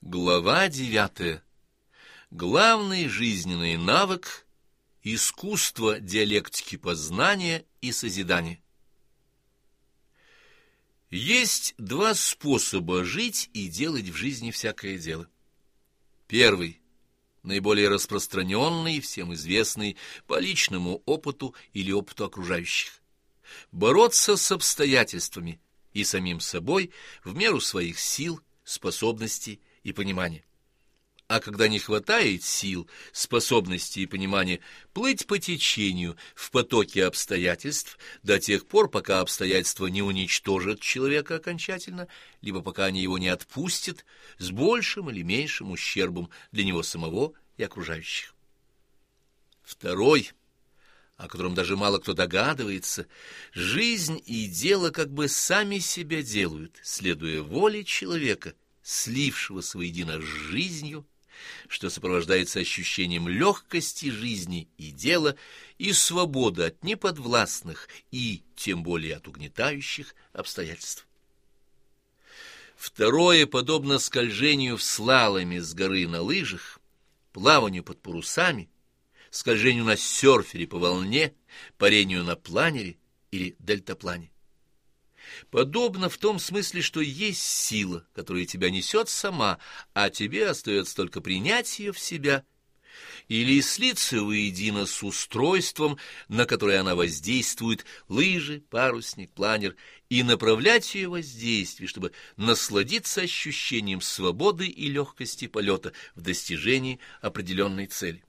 Глава девятая. Главный жизненный навык — искусство диалектики познания и созидания. Есть два способа жить и делать в жизни всякое дело. Первый, наиболее распространенный, всем известный по личному опыту или опыту окружающих. Бороться с обстоятельствами и самим собой в меру своих сил, способностей и понимания. А когда не хватает сил, способностей и понимания, плыть по течению в потоке обстоятельств до тех пор, пока обстоятельства не уничтожат человека окончательно, либо пока они его не отпустят с большим или меньшим ущербом для него самого и окружающих. Второй, о котором даже мало кто догадывается, жизнь и дело как бы сами себя делают, следуя воле человека — слившегося воедино с жизнью, что сопровождается ощущением легкости жизни и дела и свободы от неподвластных и, тем более, от угнетающих обстоятельств. Второе, подобно скольжению в слаломе с горы на лыжах, плаванию под парусами, скольжению на серфере по волне, парению на планере или дельтаплане. Подобно в том смысле, что есть сила, которая тебя несет сама, а тебе остается только принять ее в себя или слиться воедино с устройством, на которое она воздействует, лыжи, парусник, планер, и направлять ее воздействие, чтобы насладиться ощущением свободы и легкости полета в достижении определенной цели.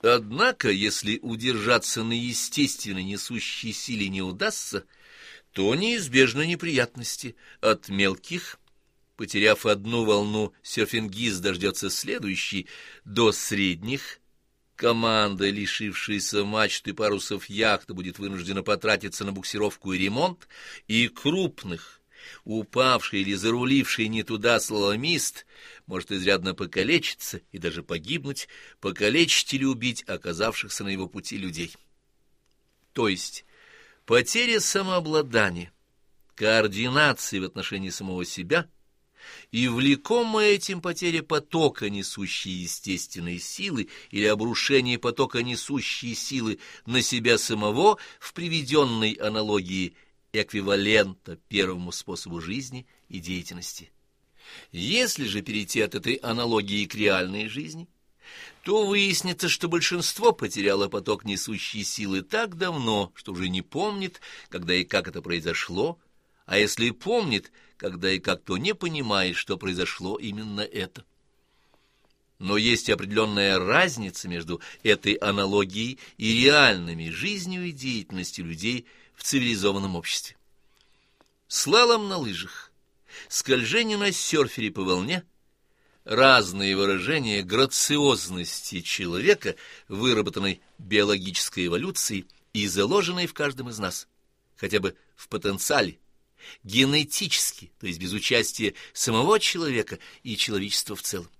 Однако, если удержаться на естественной несущей силе не удастся, то неизбежны неприятности от мелких, потеряв одну волну, серфингист дождется следующей, до средних, команда, лишившаяся мачты парусов яхты, будет вынуждена потратиться на буксировку и ремонт, и крупных, упавший или заруливший не туда слаломист может изрядно покалечиться и даже погибнуть, покалечить или убить оказавшихся на его пути людей. То есть Потеря самообладания, координации в отношении самого себя и влекомая этим потеря потока несущей естественной силы или обрушение потока несущей силы на себя самого в приведенной аналогии эквивалента первому способу жизни и деятельности. Если же перейти от этой аналогии к реальной жизни, то выяснится, что большинство потеряло поток несущей силы так давно, что уже не помнит, когда и как это произошло, а если помнит, когда и как, то не понимает, что произошло именно это. Но есть определенная разница между этой аналогией и реальными жизнью и деятельностью людей в цивилизованном обществе. Слалом на лыжах, скольжение на серфере по волне — разные выражения грациозности человека, выработанной биологической эволюцией и заложенной в каждом из нас, хотя бы в потенциале, генетически, то есть без участия самого человека и человечества в целом.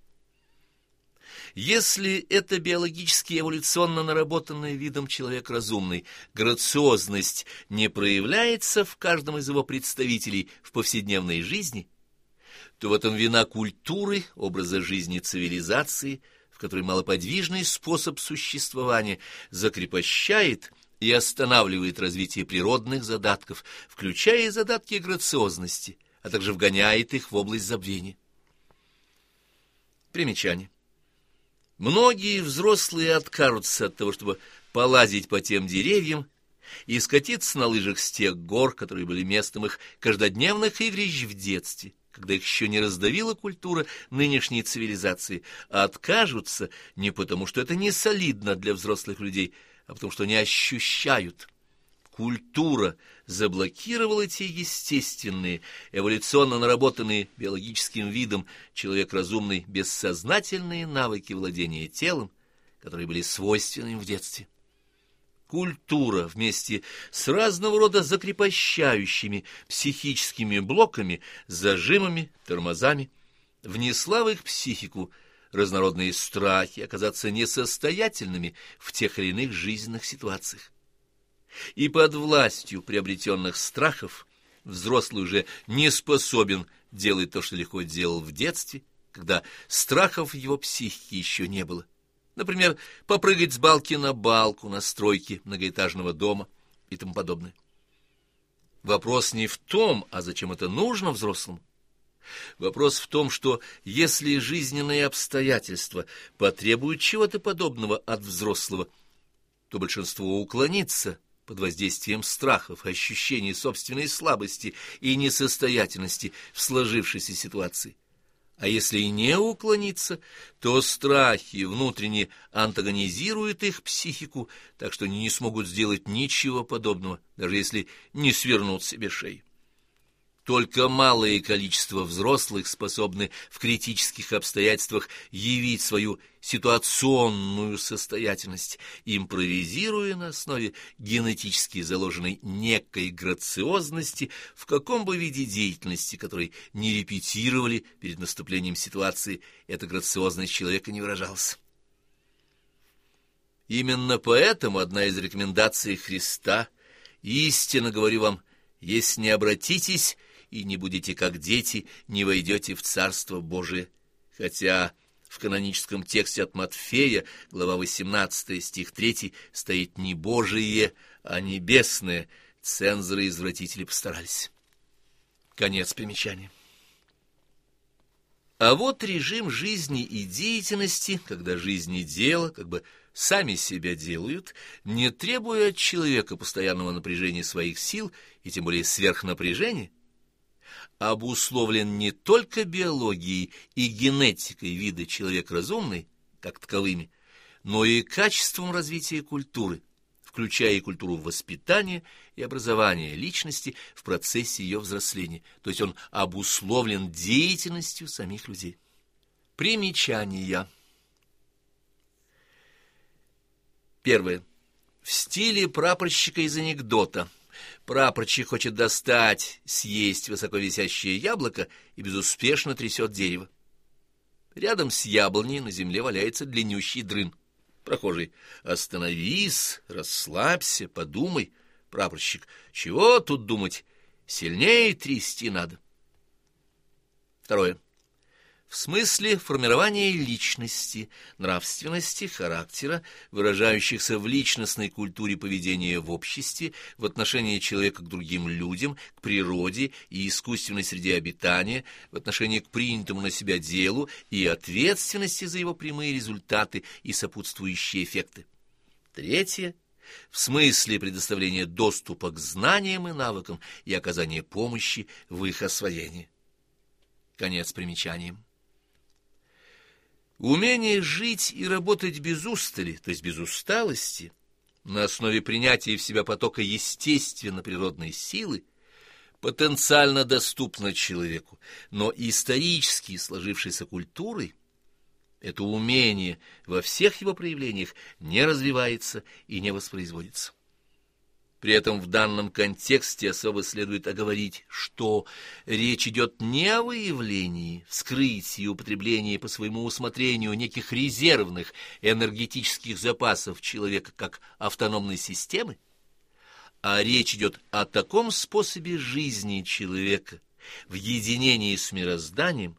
Если это биологически эволюционно наработанная видом человек разумный, грациозность не проявляется в каждом из его представителей в повседневной жизни – то в этом вина культуры, образа жизни цивилизации, в которой малоподвижный способ существования закрепощает и останавливает развитие природных задатков, включая и задатки грациозности, а также вгоняет их в область забвения. Примечание. Многие взрослые откажутся от того, чтобы полазить по тем деревьям и скатиться на лыжах с тех гор, которые были местом их каждодневных игрищ в детстве когда их еще не раздавила культура нынешней цивилизации, а откажутся не потому, что это не солидно для взрослых людей, а потому, что они ощущают. Культура заблокировала эти естественные, эволюционно наработанные биологическим видом человек разумный бессознательные навыки владения телом, которые были свойственны им в детстве культура вместе с разного рода закрепощающими психическими блоками, зажимами, тормозами, внесла в их психику разнородные страхи оказаться несостоятельными в тех или иных жизненных ситуациях. И под властью приобретенных страхов взрослый уже не способен делать то, что легко делал в детстве, когда страхов в его психике еще не было. Например, попрыгать с балки на балку на стройке многоэтажного дома и тому подобное. Вопрос не в том, а зачем это нужно взрослому. Вопрос в том, что если жизненные обстоятельства потребуют чего-то подобного от взрослого, то большинство уклонится под воздействием страхов, ощущений собственной слабости и несостоятельности в сложившейся ситуации. А если и не уклониться, то страхи внутренне антагонизируют их психику, так что они не смогут сделать ничего подобного, даже если не свернут себе шею. Только малое количество взрослых способны в критических обстоятельствах явить свою ситуационную состоятельность, импровизируя на основе генетически заложенной некой грациозности в каком бы виде деятельности, который не репетировали перед наступлением ситуации, эта грациозность человека не выражалась. Именно поэтому одна из рекомендаций Христа «Истинно говорю вам, если не обратитесь и не будете как дети, не войдете в Царство Божие. Хотя в каноническом тексте от Матфея, глава 18, стих 3, стоит не Божие, а небесное. Цензоры и извратители постарались. Конец примечания. А вот режим жизни и деятельности, когда жизнь и дело как бы сами себя делают, не требуя от человека постоянного напряжения своих сил и тем более сверхнапряжения, обусловлен не только биологией и генетикой вида человек разумный, как таковыми, но и качеством развития культуры, включая и культуру воспитания и образования личности в процессе ее взросления, то есть он обусловлен деятельностью самих людей. Примечания. Первое. В стиле прапорщика из анекдота – Прапорчик хочет достать, съесть высоковисящее яблоко и безуспешно трясет дерево. Рядом с яблоней на земле валяется длиннющий дрын. Прохожий, остановись, расслабься, подумай. Прапорщик, чего тут думать? Сильнее трясти надо. Второе в смысле формирования личности, нравственности, характера, выражающихся в личностной культуре поведения в обществе, в отношении человека к другим людям, к природе и искусственной среде обитания, в отношении к принятому на себя делу и ответственности за его прямые результаты и сопутствующие эффекты. Третье в смысле предоставления доступа к знаниям и навыкам и оказания помощи в их освоении. Конец примечанием. Умение жить и работать без устали, то есть без усталости, на основе принятия в себя потока естественно-природной силы, потенциально доступно человеку, но исторически сложившейся культурой, это умение во всех его проявлениях не развивается и не воспроизводится. При этом в данном контексте особо следует оговорить, что речь идет не о выявлении, вскрытии и употреблении по своему усмотрению неких резервных энергетических запасов человека как автономной системы, а речь идет о таком способе жизни человека в единении с мирозданием,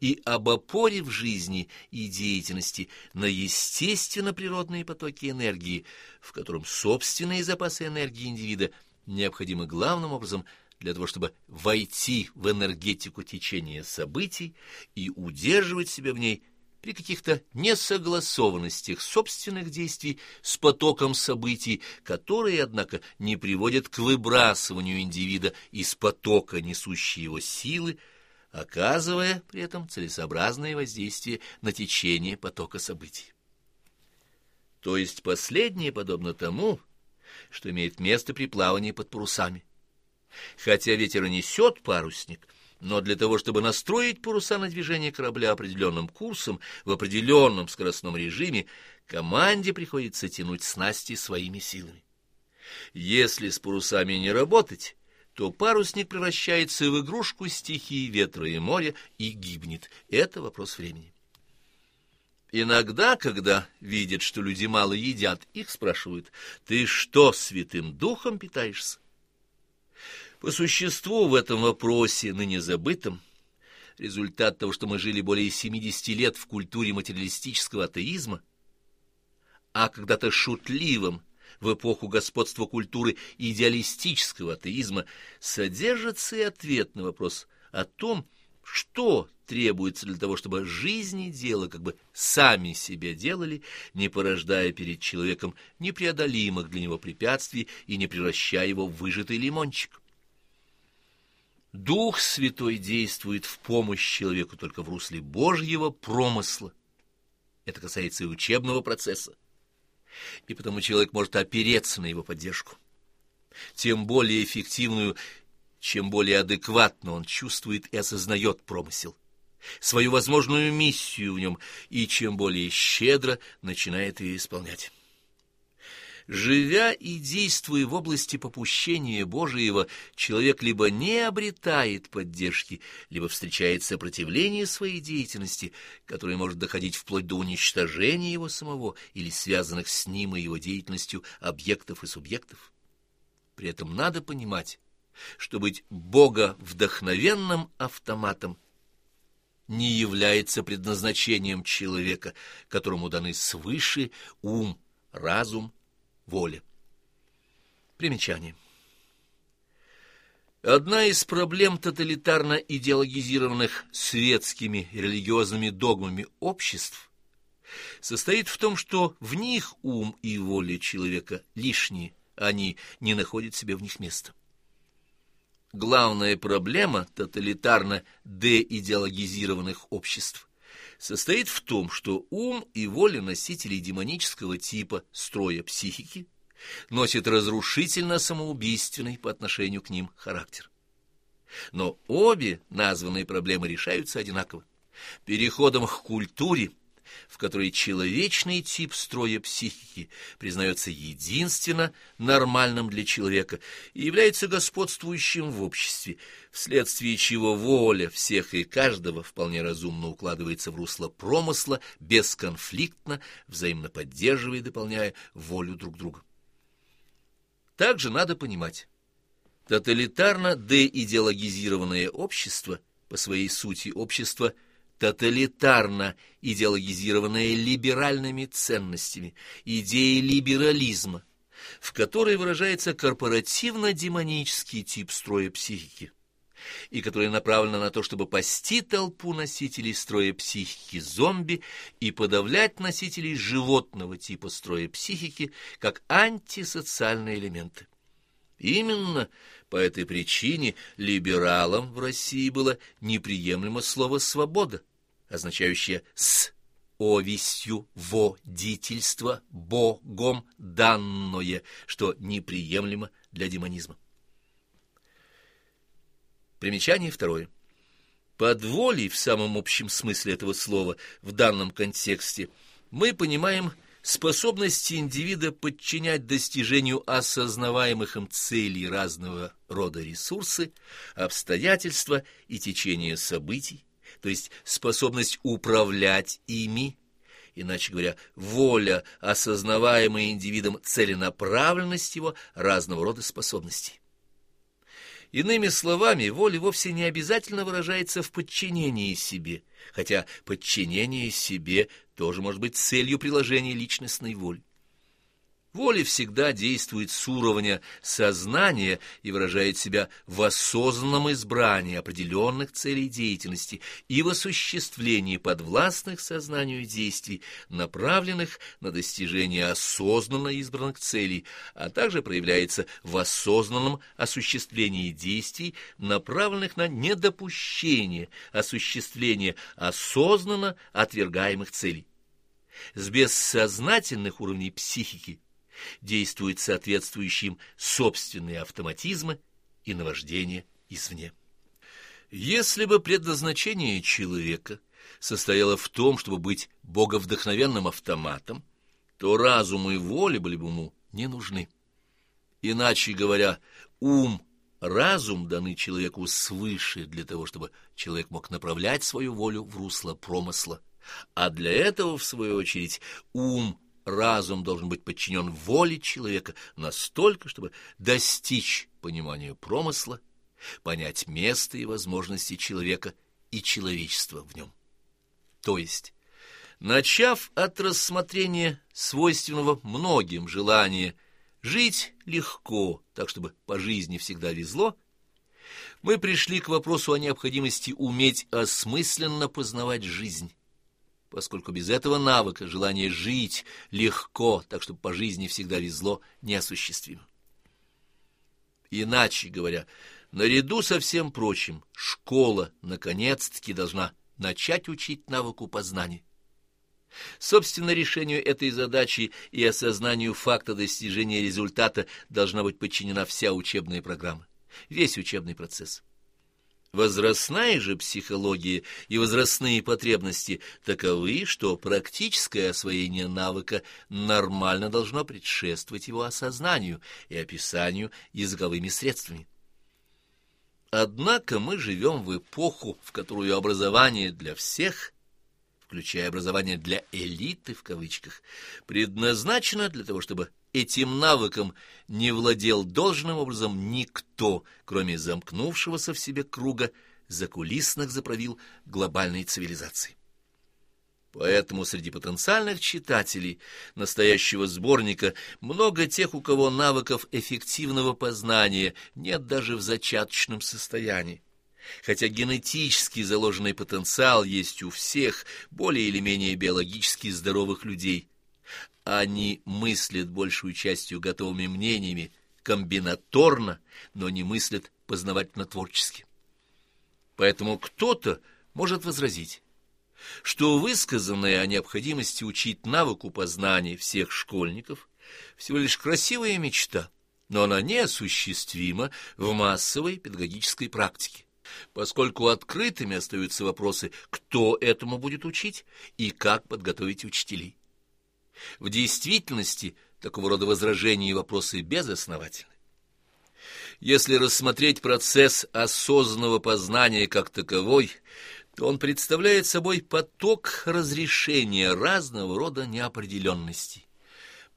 и об опоре в жизни и деятельности на естественно-природные потоки энергии, в котором собственные запасы энергии индивида необходимы главным образом для того, чтобы войти в энергетику течения событий и удерживать себя в ней при каких-то несогласованностях собственных действий с потоком событий, которые, однако, не приводят к выбрасыванию индивида из потока несущей его силы, оказывая при этом целесообразное воздействие на течение потока событий. То есть последнее подобно тому, что имеет место при плавании под парусами. Хотя ветер и несет парусник, но для того, чтобы настроить паруса на движение корабля определенным курсом в определенном скоростном режиме, команде приходится тянуть снасти своими силами. Если с парусами не работать, то парусник превращается в игрушку стихии ветра и моря и гибнет. Это вопрос времени. Иногда, когда видят, что люди мало едят, их спрашивают, «Ты что, святым духом питаешься?» По существу в этом вопросе, ныне забытом, результат того, что мы жили более 70 лет в культуре материалистического атеизма, а когда-то шутливым в эпоху господства культуры идеалистического атеизма, содержится и ответ на вопрос о том, что требуется для того, чтобы жизнь и дело как бы сами себя делали, не порождая перед человеком непреодолимых для него препятствий и не превращая его в выжатый лимончик. Дух Святой действует в помощь человеку только в русле Божьего промысла. Это касается и учебного процесса. И потому человек может опереться на его поддержку. Тем более эффективную, чем более адекватно он чувствует и осознает промысел, свою возможную миссию в нем, и чем более щедро начинает ее исполнять. Живя и действуя в области попущения Божиего, человек либо не обретает поддержки, либо встречает сопротивление своей деятельности, которое может доходить вплоть до уничтожения его самого или связанных с ним и его деятельностью объектов и субъектов. При этом надо понимать, что быть Бога вдохновенным автоматом не является предназначением человека, которому даны свыше ум, разум воля. Примечание. Одна из проблем тоталитарно идеологизированных светскими религиозными догмами обществ состоит в том, что в них ум и воля человека лишние, они не находят себе в них места. Главная проблема тоталитарно деидеологизированных обществ состоит в том, что ум и воля носителей демонического типа строя психики носит разрушительно-самоубийственный по отношению к ним характер. Но обе названные проблемы решаются одинаково. Переходом к культуре в которой человечный тип строя психики признается единственно нормальным для человека и является господствующим в обществе, вследствие чего воля всех и каждого вполне разумно укладывается в русло промысла, бесконфликтно, взаимно поддерживая и дополняя волю друг друга. Также надо понимать, тоталитарно деидеологизированное общество по своей сути общество – тоталитарно идеологизированная либеральными ценностями, идеей либерализма, в которой выражается корпоративно-демонический тип строя психики, и которая направлена на то, чтобы пасти толпу носителей строя психики зомби и подавлять носителей животного типа строя психики как антисоциальные элементы. Именно по этой причине либералам в России было неприемлемо слово «свобода», означающее «с» овестью водительство Богом данное, что неприемлемо для демонизма. Примечание второе. Под волей в самом общем смысле этого слова в данном контексте мы понимаем способность индивида подчинять достижению осознаваемых им целей разного рода ресурсы, обстоятельства и течение событий, то есть способность управлять ими, иначе говоря, воля, осознаваемая индивидом целенаправленность его разного рода способностей. Иными словами, воля вовсе не обязательно выражается в подчинении себе, хотя подчинение себе тоже может быть целью приложения личностной воли. Воля всегда действует с уровня сознания и выражает себя в осознанном избрании определенных целей деятельности и в осуществлении подвластных сознанию действий, направленных на достижение осознанно избранных целей, а также проявляется в осознанном осуществлении действий, направленных на недопущение осуществления осознанно отвергаемых целей. С бессознательных уровней психики – действуют соответствующие им собственные автоматизмы и наваждение извне. Если бы предназначение человека состояло в том, чтобы быть боговдохновенным автоматом, то разум и воля были бы ему не нужны. Иначе говоря, ум, разум даны человеку свыше для того, чтобы человек мог направлять свою волю в русло промысла, а для этого, в свою очередь, ум разум должен быть подчинен воле человека настолько, чтобы достичь понимания промысла, понять место и возможности человека и человечество в нем. То есть, начав от рассмотрения свойственного многим желания жить легко, так чтобы по жизни всегда везло, мы пришли к вопросу о необходимости уметь осмысленно познавать жизнь, поскольку без этого навыка желание жить легко, так чтобы по жизни всегда везло, неосуществимо. Иначе говоря, наряду со всем прочим, школа, наконец-таки, должна начать учить навыку познания. Собственно, решению этой задачи и осознанию факта достижения результата должна быть подчинена вся учебная программа, весь учебный процесс. Возрастная же психология и возрастные потребности таковы, что практическое освоение навыка нормально должно предшествовать его осознанию и описанию языковыми средствами. Однако мы живем в эпоху, в которую образование для всех, включая образование для «элиты» в кавычках, предназначено для того, чтобы Этим навыком не владел должным образом никто, кроме замкнувшегося в себе круга закулисных заправил глобальной цивилизации. Поэтому среди потенциальных читателей настоящего сборника много тех, у кого навыков эффективного познания нет даже в зачаточном состоянии. Хотя генетически заложенный потенциал есть у всех более или менее биологически здоровых людей, они мыслят большую частью готовыми мнениями, комбинаторно, но не мыслят познавательно-творчески. Поэтому кто-то может возразить, что высказанное о необходимости учить навыку познания всех школьников всего лишь красивая мечта, но она неосуществима в массовой педагогической практике, поскольку открытыми остаются вопросы, кто этому будет учить и как подготовить учителей. В действительности такого рода возражения и вопросы безосновательны. Если рассмотреть процесс осознанного познания как таковой, то он представляет собой поток разрешения разного рода неопределенностей.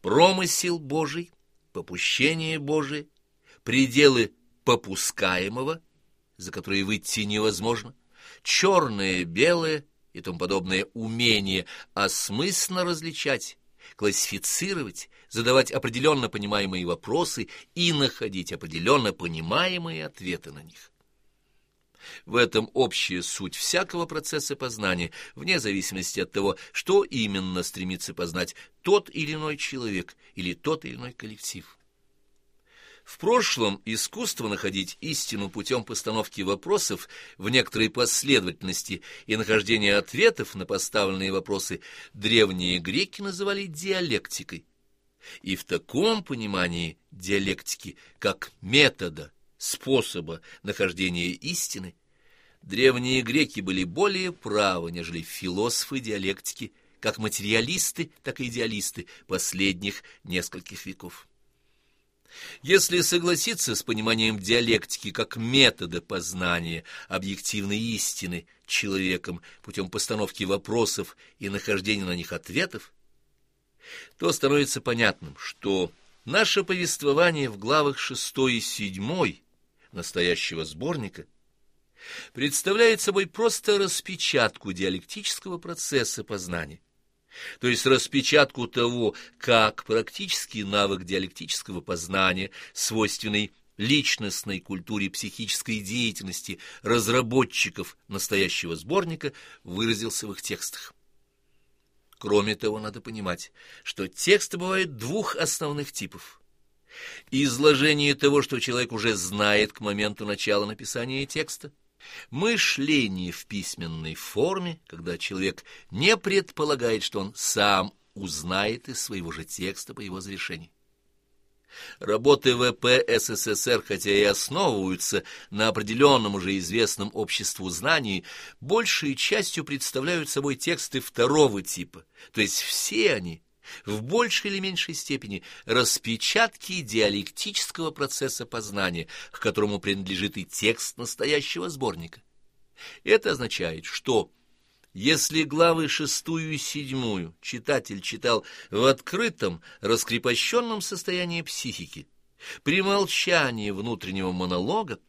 Промысел Божий, попущение Божие, пределы попускаемого, за которые выйти невозможно, черное, белое и тому подобное умение осмысленно различать классифицировать, задавать определенно понимаемые вопросы и находить определенно понимаемые ответы на них. В этом общая суть всякого процесса познания, вне зависимости от того, что именно стремится познать тот или иной человек или тот или иной коллектив. В прошлом искусство находить истину путем постановки вопросов в некоторой последовательности и нахождения ответов на поставленные вопросы древние греки называли диалектикой. И в таком понимании диалектики, как метода, способа нахождения истины, древние греки были более правы, нежели философы диалектики, как материалисты, так и идеалисты последних нескольких веков. Если согласиться с пониманием диалектики как метода познания объективной истины человеком путем постановки вопросов и нахождения на них ответов, то становится понятным, что наше повествование в главах 6 и 7 настоящего сборника представляет собой просто распечатку диалектического процесса познания то есть распечатку того, как практический навык диалектического познания, свойственный личностной культуре психической деятельности разработчиков настоящего сборника, выразился в их текстах. Кроме того, надо понимать, что тексты бывают двух основных типов. Изложение того, что человек уже знает к моменту начала написания текста – Мышление в письменной форме, когда человек не предполагает, что он сам узнает из своего же текста по его завершении. Работы ВП СССР, хотя и основываются на определенном уже известном обществу знаний, большей частью представляют собой тексты второго типа, то есть все они в большей или меньшей степени распечатки диалектического процесса познания, к которому принадлежит и текст настоящего сборника. Это означает, что если главы шестую и седьмую читатель читал в открытом, раскрепощенном состоянии психики, при молчании внутреннего монолога,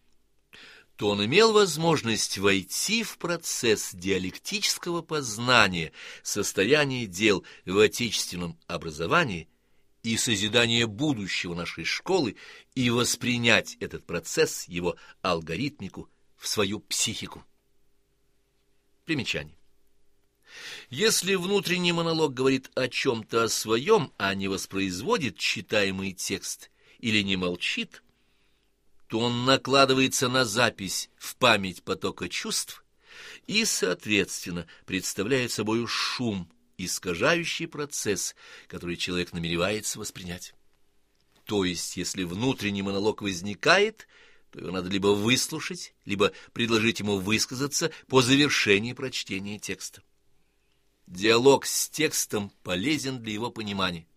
то он имел возможность войти в процесс диалектического познания состояния дел в отечественном образовании и созидания будущего нашей школы и воспринять этот процесс, его алгоритмику, в свою психику. Примечание. Если внутренний монолог говорит о чем-то о своем, а не воспроизводит читаемый текст или не молчит, то он накладывается на запись в память потока чувств и, соответственно, представляет собой шум, искажающий процесс, который человек намеревается воспринять. То есть, если внутренний монолог возникает, то его надо либо выслушать, либо предложить ему высказаться по завершении прочтения текста. Диалог с текстом полезен для его понимания.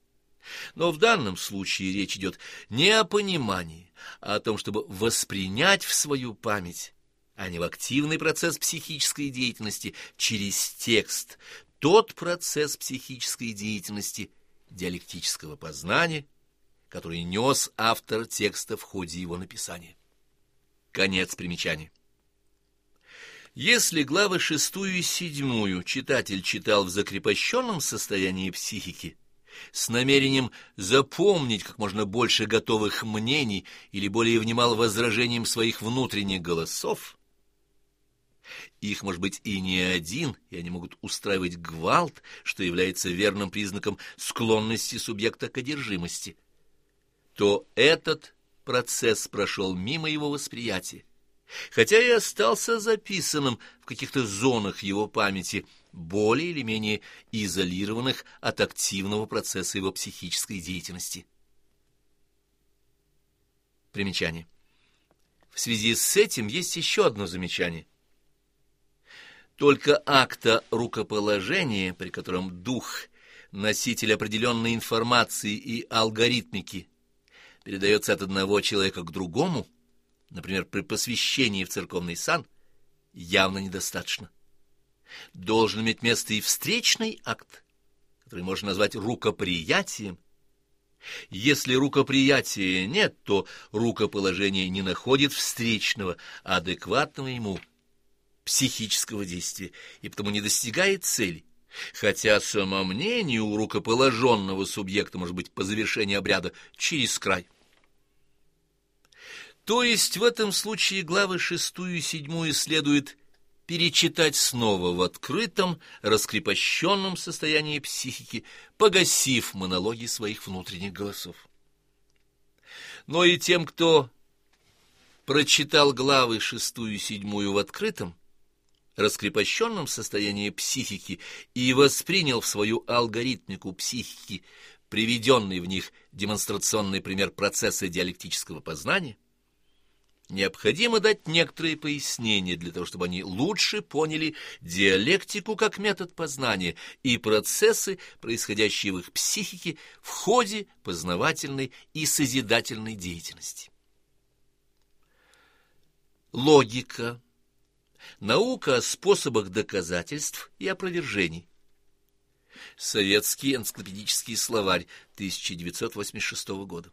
Но в данном случае речь идет не о понимании, а о том, чтобы воспринять в свою память, а не в активный процесс психической деятельности через текст, тот процесс психической деятельности диалектического познания, который нес автор текста в ходе его написания. Конец примечания. Если главы шестую и седьмую читатель читал в закрепощенном состоянии психики, с намерением запомнить как можно больше готовых мнений или более внимал возражениям своих внутренних голосов, их может быть и не один, и они могут устраивать гвалт, что является верным признаком склонности субъекта к одержимости, то этот процесс прошел мимо его восприятия, хотя и остался записанным в каких-то зонах его памяти, более или менее изолированных от активного процесса его психической деятельности. Примечание. В связи с этим есть еще одно замечание – только акта рукоположения, при котором дух, носитель определенной информации и алгоритмики, передается от одного человека к другому, например, при посвящении в церковный сан, явно недостаточно. Должен иметь место и встречный акт, который можно назвать рукоприятием. Если рукоприятия нет, то рукоположение не находит встречного, адекватного ему психического действия и потому не достигает цели, хотя самомнение у рукоположенного субъекта может быть по завершении обряда через край. То есть в этом случае главы шестую и седьмую следует перечитать снова в открытом, раскрепощенном состоянии психики, погасив монологи своих внутренних голосов. Но и тем, кто прочитал главы шестую и седьмую в открытом, раскрепощенном состоянии психики и воспринял в свою алгоритмику психики приведенный в них демонстрационный пример процесса диалектического познания, необходимо дать некоторые пояснения для того, чтобы они лучше поняли диалектику как метод познания и процессы, происходящие в их психике в ходе познавательной и созидательной деятельности. Логика Наука о способах доказательств и опровержений. Советский энциклопедический словарь 1986 года.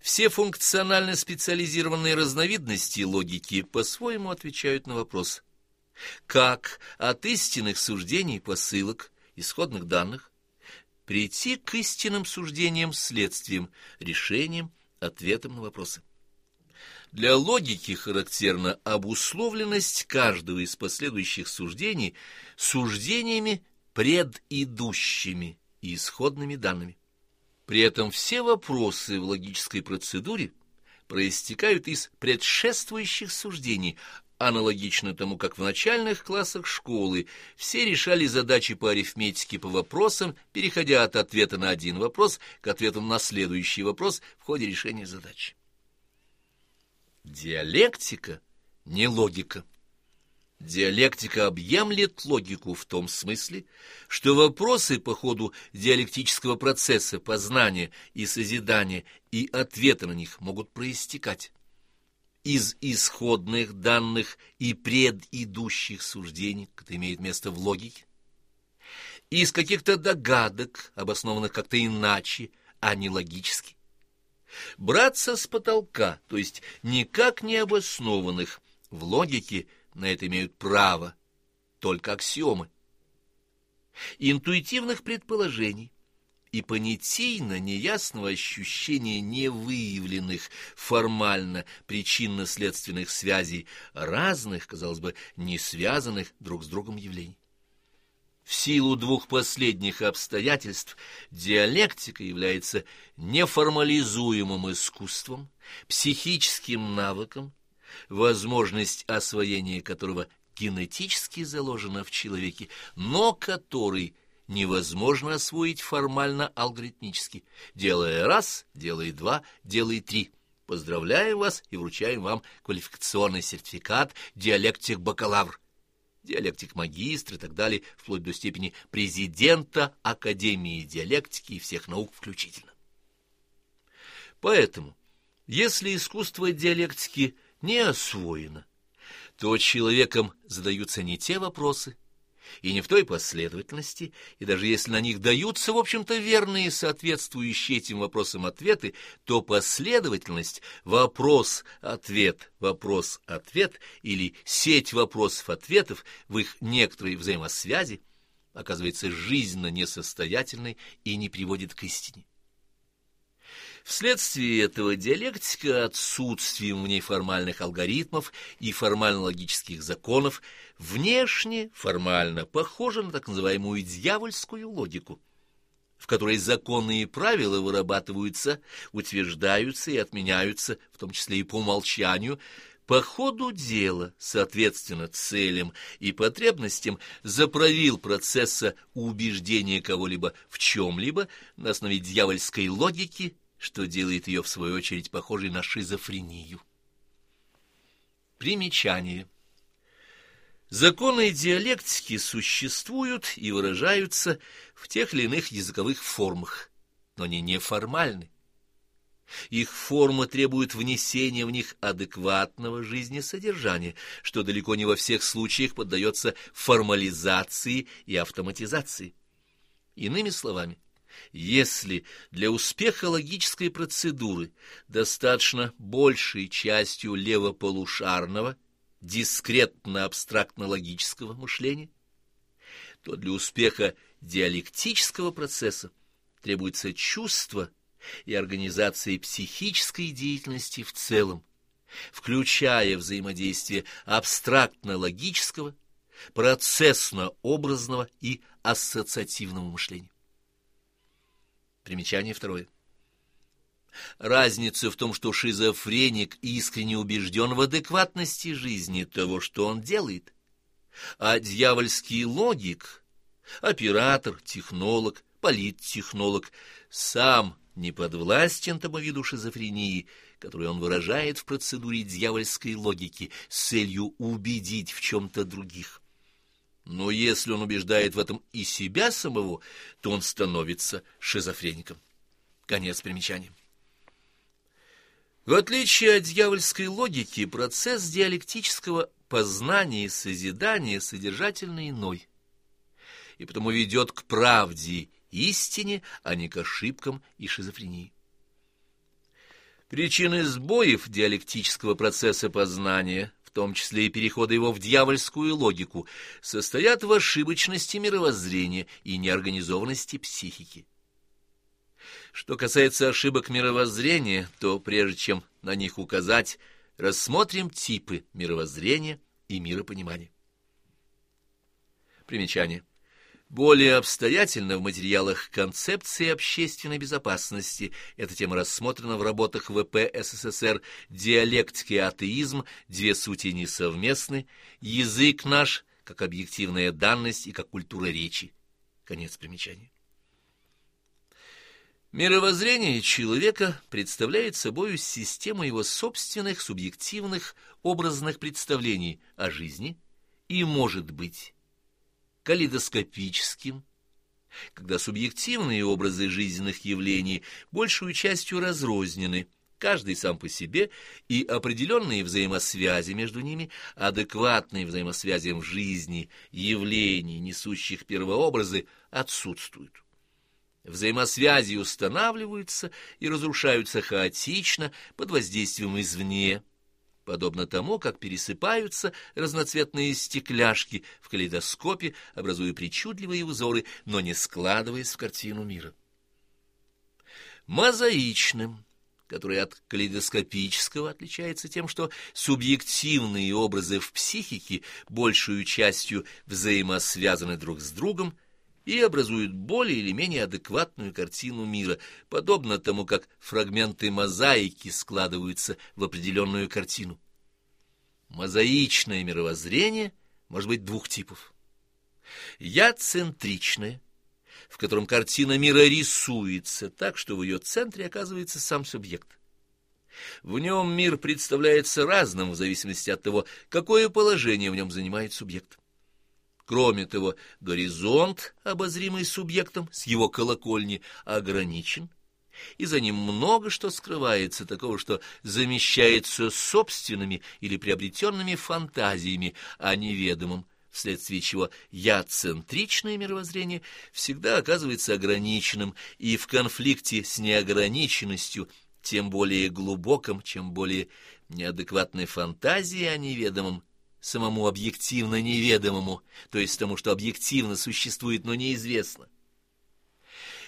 Все функционально специализированные разновидности логики по-своему отвечают на вопрос, как от истинных суждений посылок, исходных данных, прийти к истинным суждениям, следствиям, решениям, ответам на вопросы. Для логики характерна обусловленность каждого из последующих суждений суждениями предыдущими и исходными данными. При этом все вопросы в логической процедуре проистекают из предшествующих суждений, аналогично тому, как в начальных классах школы все решали задачи по арифметике по вопросам, переходя от ответа на один вопрос к ответу на следующий вопрос в ходе решения задачи. Диалектика не логика. Диалектика объемлет логику в том смысле, что вопросы по ходу диалектического процесса познания и созидания и ответы на них могут проистекать из исходных данных и предыдущих суждений, это имеет место в логике, из каких-то догадок, обоснованных как-то иначе, а не логически, браться с потолка, то есть никак не обоснованных, в логике на это имеют право только аксиомы, интуитивных предположений и понятийно неясного ощущения невыявленных формально причинно-следственных связей разных, казалось бы, не связанных друг с другом явлений. В силу двух последних обстоятельств диалектика является неформализуемым искусством, психическим навыком, возможность освоения которого генетически заложена в человеке, но который невозможно освоить формально-алгоритмически. Делая раз, делай два, делай три. Поздравляем вас и вручаем вам квалификационный сертификат «Диалектик-бакалавр» диалектик-магистр и так далее, вплоть до степени президента Академии диалектики и всех наук включительно. Поэтому, если искусство диалектики не освоено, то человеком задаются не те вопросы, и не в той последовательности, и даже если на них даются, в общем-то, верные соответствующие этим вопросам ответы, то последовательность вопрос-ответ, вопрос-ответ или сеть вопросов-ответов в их некоторой взаимосвязи оказывается жизненно несостоятельной и не приводит к истине. Вследствие этого диалектика отсутствием в ней формальных алгоритмов и формально-логических законов внешне, формально похожа на так называемую дьявольскую логику, в которой законы и правила вырабатываются, утверждаются и отменяются, в том числе и по умолчанию, по ходу дела, соответственно целям и потребностям, заправил процесса убеждения кого-либо в чем-либо на основе дьявольской логики – что делает ее, в свою очередь, похожей на шизофрению. Примечание. Законы диалектики существуют и выражаются в тех или иных языковых формах, но они неформальны. Их форма требует внесения в них адекватного жизнесодержания, что далеко не во всех случаях поддается формализации и автоматизации. Иными словами, если для успеха логической процедуры достаточно большей частью левополушарного, дискретно-абстрактно-логического мышления, то для успеха диалектического процесса требуется чувство и организация психической деятельности в целом, включая взаимодействие абстрактно-логического, процессно-образного и ассоциативного мышления. Примечание второе. Разница в том, что шизофреник искренне убежден в адекватности жизни того, что он делает, а дьявольский логик, оператор, технолог, политтехнолог, сам не подвластен тому виду шизофрении, которую он выражает в процедуре дьявольской логики с целью убедить в чем-то других. Но если он убеждает в этом и себя самого, то он становится шизофреником. Конец примечания. В отличие от дьявольской логики, процесс диалектического познания и созидания содержательно иной, и потому ведет к правде, истине, а не к ошибкам и шизофрении. Причины сбоев диалектического процесса познания том числе и перехода его в дьявольскую логику, состоят в ошибочности мировоззрения и неорганизованности психики. Что касается ошибок мировоззрения, то прежде чем на них указать, рассмотрим типы мировоззрения и миропонимания. Примечание. Более обстоятельно в материалах концепции общественной безопасности эта тема рассмотрена в работах ВП СССР «Диалектика и атеизм. Две сути несовместны. Язык наш, как объективная данность и как культура речи». Конец примечания. Мировоззрение человека представляет собой систему его собственных субъективных образных представлений о жизни и может быть калейдоскопическим, когда субъективные образы жизненных явлений большую частью разрознены, каждый сам по себе, и определенные взаимосвязи между ними, адекватные взаимосвязям жизни, явлений, несущих первообразы, отсутствуют. взаимосвязи устанавливаются и разрушаются хаотично под воздействием извне, подобно тому, как пересыпаются разноцветные стекляшки в калейдоскопе, образуя причудливые узоры, но не складываясь в картину мира. Мозаичным, который от калейдоскопического отличается тем, что субъективные образы в психике большую частью взаимосвязаны друг с другом, и образуют более или менее адекватную картину мира, подобно тому, как фрагменты мозаики складываются в определенную картину. Мозаичное мировоззрение может быть двух типов. Я-центричное, в котором картина мира рисуется так, что в ее центре оказывается сам субъект. В нем мир представляется разным в зависимости от того, какое положение в нем занимает субъект. Кроме того, горизонт, обозримый субъектом с его колокольни, ограничен, и за ним много что скрывается такого, что замещается собственными или приобретенными фантазиями о неведомом, вследствие чего я-центричное мировоззрение всегда оказывается ограниченным и в конфликте с неограниченностью, тем более глубоком, чем более неадекватной фантазии о неведомом, самому объективно неведомому, то есть тому, что объективно существует, но неизвестно.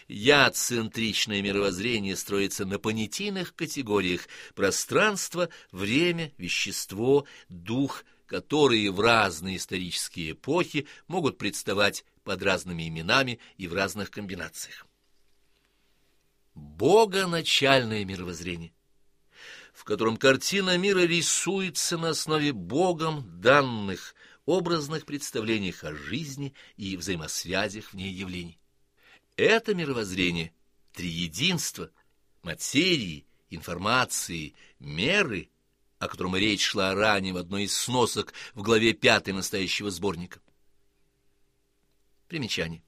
Я-центричное мировоззрение строится на понятийных категориях пространство, время, вещество, дух, которые в разные исторические эпохи могут представать под разными именами и в разных комбинациях. Богоначальное мировоззрение в котором картина мира рисуется на основе Богом данных образных представлениях о жизни и взаимосвязях в ней явлений. Это мировоззрение, триединство, материи, информации, меры, о котором речь шла ранее в одной из сносок в главе пятой настоящего сборника. Примечание.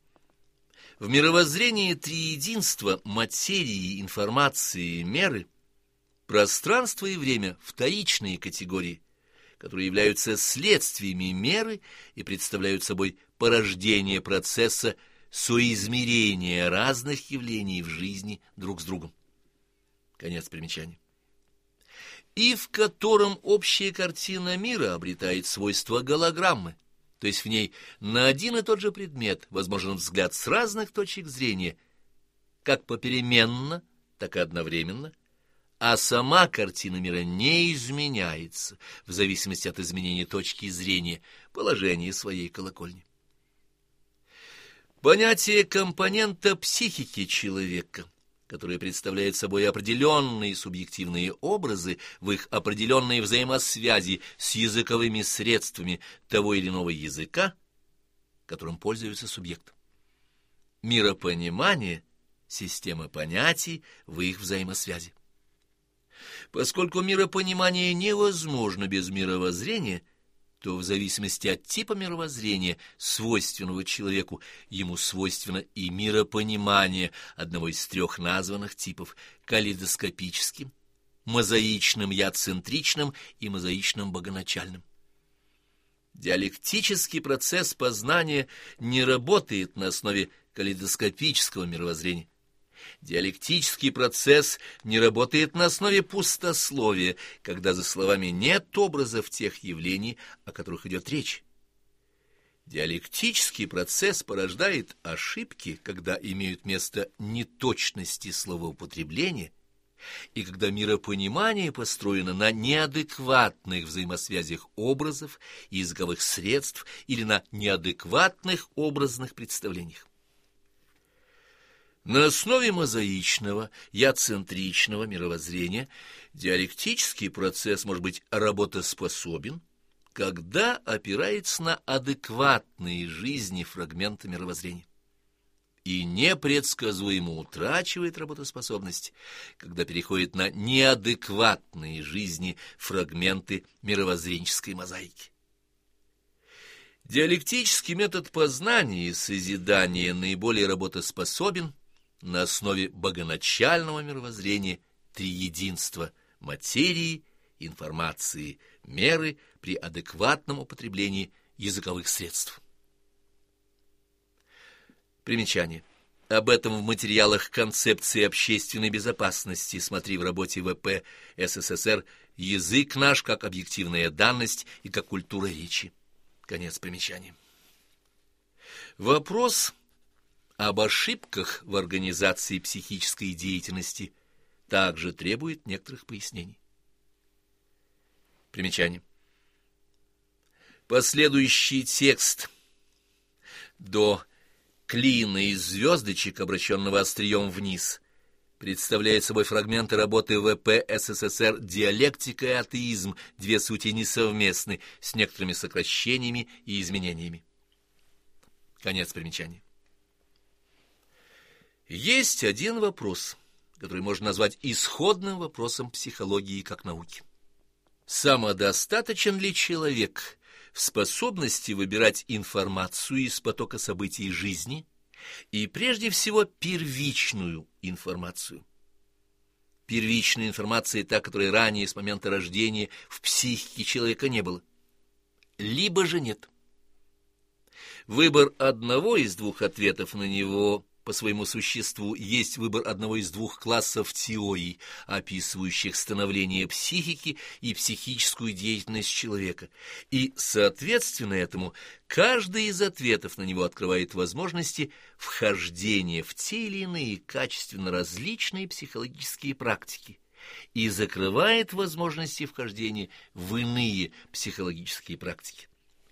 В мировоззрении триединства материи, информации, меры Пространство и время — вторичные категории, которые являются следствиями меры и представляют собой порождение процесса соизмерения разных явлений в жизни друг с другом. Конец примечания. И в котором общая картина мира обретает свойства голограммы, то есть в ней на один и тот же предмет возможен взгляд с разных точек зрения, как попеременно, так и одновременно – а сама картина мира не изменяется в зависимости от изменения точки зрения, положения своей колокольни. Понятие компонента психики человека, которое представляет собой определенные субъективные образы в их определенной взаимосвязи с языковыми средствами того или иного языка, которым пользуется субъект. Миропонимание — система понятий в их взаимосвязи. Поскольку миропонимание невозможно без мировоззрения, то в зависимости от типа мировоззрения, свойственного человеку, ему свойственно и миропонимание одного из трех названных типов – калейдоскопическим, мозаичным яцентричным и мозаичным богоначальным. Диалектический процесс познания не работает на основе калейдоскопического мировоззрения. Диалектический процесс не работает на основе пустословия, когда за словами нет образов тех явлений, о которых идет речь. Диалектический процесс порождает ошибки, когда имеют место неточности словоупотребления, и когда миропонимание построено на неадекватных взаимосвязях образов и языковых средств или на неадекватных образных представлениях. На основе мозаичного, яцентричного мировоззрения диалектический процесс может быть работоспособен, когда опирается на адекватные жизни фрагменты мировоззрения и непредсказуемо утрачивает работоспособность, когда переходит на неадекватные жизни фрагменты мировоззренческой мозаики. Диалектический метод познания и созидания наиболее работоспособен на основе богоначального мировоззрения триединства материи, информации, меры при адекватном употреблении языковых средств. Примечание. Об этом в материалах концепции общественной безопасности смотри в работе ВП СССР «Язык наш как объективная данность и как культура речи». Конец примечания. Вопрос об ошибках в организации психической деятельности также требует некоторых пояснений. Примечание. Последующий текст до клина из звездочек, обращенного острием вниз, представляет собой фрагменты работы ВП СССР «Диалектика и атеизм», две сути несовместны, с некоторыми сокращениями и изменениями. Конец примечания. Есть один вопрос, который можно назвать исходным вопросом психологии как науки. Самодостаточен ли человек в способности выбирать информацию из потока событий жизни и, прежде всего, первичную информацию. Первичная информация та, которой ранее с момента рождения в психике человека не было. Либо же нет. Выбор одного из двух ответов на него по своему существу есть выбор одного из двух классов теорий, описывающих становление психики и психическую деятельность человека, и, соответственно этому, каждый из ответов на него открывает возможности вхождения в те или иные качественно различные психологические практики и закрывает возможности вхождения в иные психологические практики.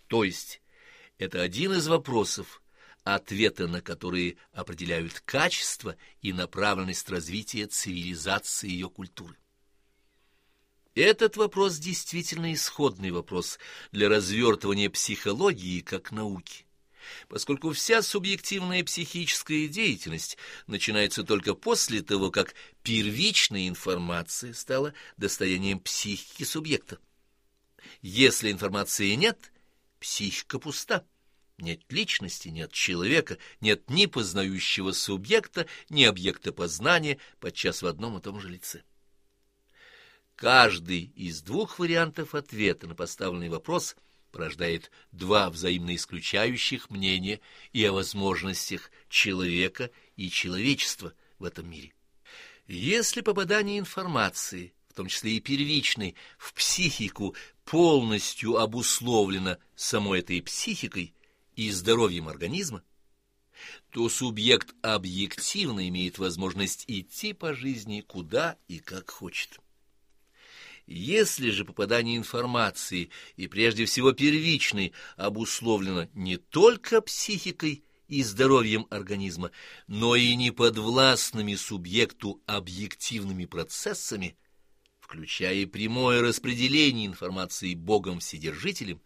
То есть, это один из вопросов, ответы на которые определяют качество и направленность развития цивилизации и ее культуры. Этот вопрос действительно исходный вопрос для развертывания психологии как науки, поскольку вся субъективная психическая деятельность начинается только после того, как первичная информация стала достоянием психики субъекта. Если информации нет, психика пуста. Нет личности, нет человека, нет ни познающего субъекта, ни объекта познания, подчас в одном и том же лице. Каждый из двух вариантов ответа на поставленный вопрос порождает два взаимно исключающих мнения и о возможностях человека и человечества в этом мире. Если попадание информации, в том числе и первичной, в психику полностью обусловлено самой этой психикой, и здоровьем организма, то субъект объективно имеет возможность идти по жизни куда и как хочет. Если же попадание информации, и прежде всего первичной, обусловлено не только психикой и здоровьем организма, но и неподвластными субъекту объективными процессами, включая прямое распределение информации Богом-Вседержителем,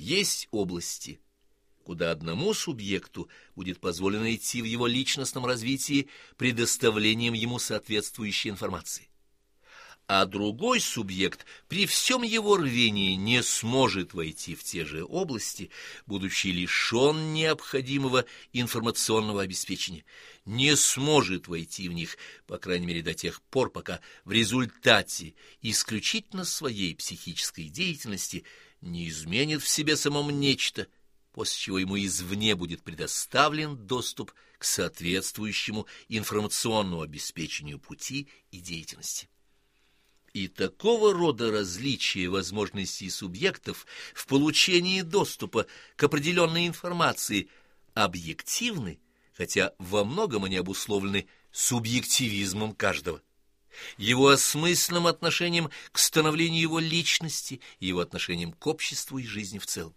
есть области, куда одному субъекту будет позволено идти в его личностном развитии предоставлением ему соответствующей информации. А другой субъект при всем его рвении не сможет войти в те же области, будучи лишен необходимого информационного обеспечения, не сможет войти в них, по крайней мере, до тех пор, пока в результате исключительно своей психической деятельности – не изменит в себе самом нечто, после чего ему извне будет предоставлен доступ к соответствующему информационному обеспечению пути и деятельности. И такого рода различия возможностей субъектов в получении доступа к определенной информации объективны, хотя во многом они обусловлены субъективизмом каждого его осмысленным отношением к становлению его личности и его отношением к обществу и жизни в целом.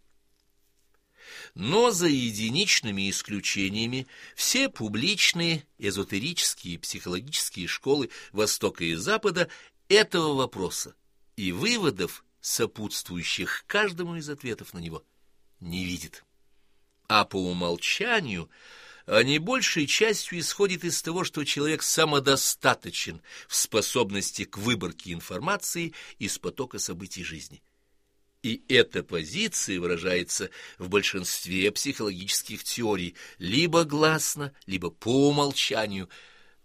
Но за единичными исключениями все публичные, эзотерические, психологические школы Востока и Запада этого вопроса и выводов, сопутствующих каждому из ответов на него, не видят. А по умолчанию – они большей частью исходят из того, что человек самодостаточен в способности к выборке информации из потока событий жизни. И эта позиция выражается в большинстве психологических теорий либо гласно, либо по умолчанию,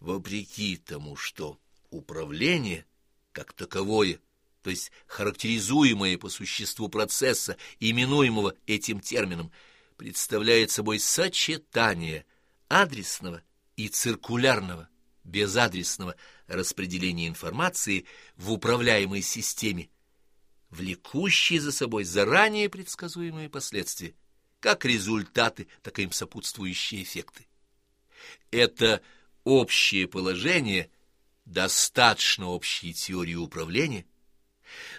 вопреки тому, что управление как таковое, то есть характеризуемое по существу процесса, именуемого этим термином, представляет собой сочетание адресного и циркулярного, безадресного распределения информации в управляемой системе, влекущие за собой заранее предсказуемые последствия, как результаты, так и им сопутствующие эффекты. Это общее положение, достаточно общей теории управления,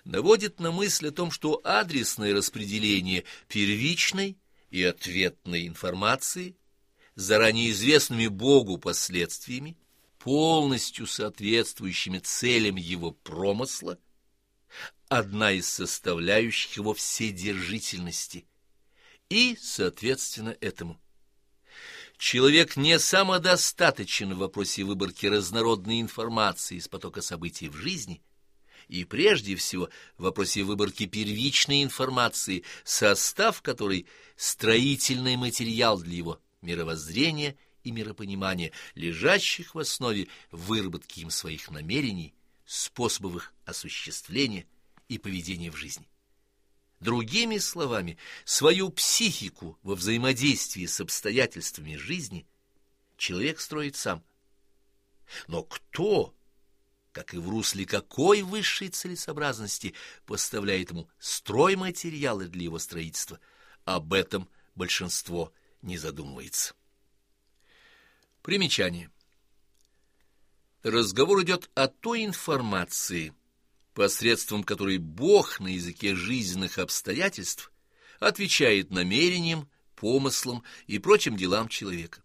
наводит на мысль о том, что адресное распределение первичной и ответной информации заранее известными Богу последствиями, полностью соответствующими целям его промысла, одна из составляющих его вседержительности, и, соответственно, этому. Человек не самодостаточен в вопросе выборки разнородной информации из потока событий в жизни – и прежде всего в вопросе выборки первичной информации, состав которой – строительный материал для его мировоззрения и миропонимания, лежащих в основе выработки им своих намерений, способов их осуществления и поведения в жизни. Другими словами, свою психику во взаимодействии с обстоятельствами жизни человек строит сам. Но кто как и в русле какой высшей целесообразности поставляет ему стройматериалы для его строительства, об этом большинство не задумывается. Примечание. Разговор идет о той информации, посредством которой Бог на языке жизненных обстоятельств отвечает намерениям, помыслам и прочим делам человека.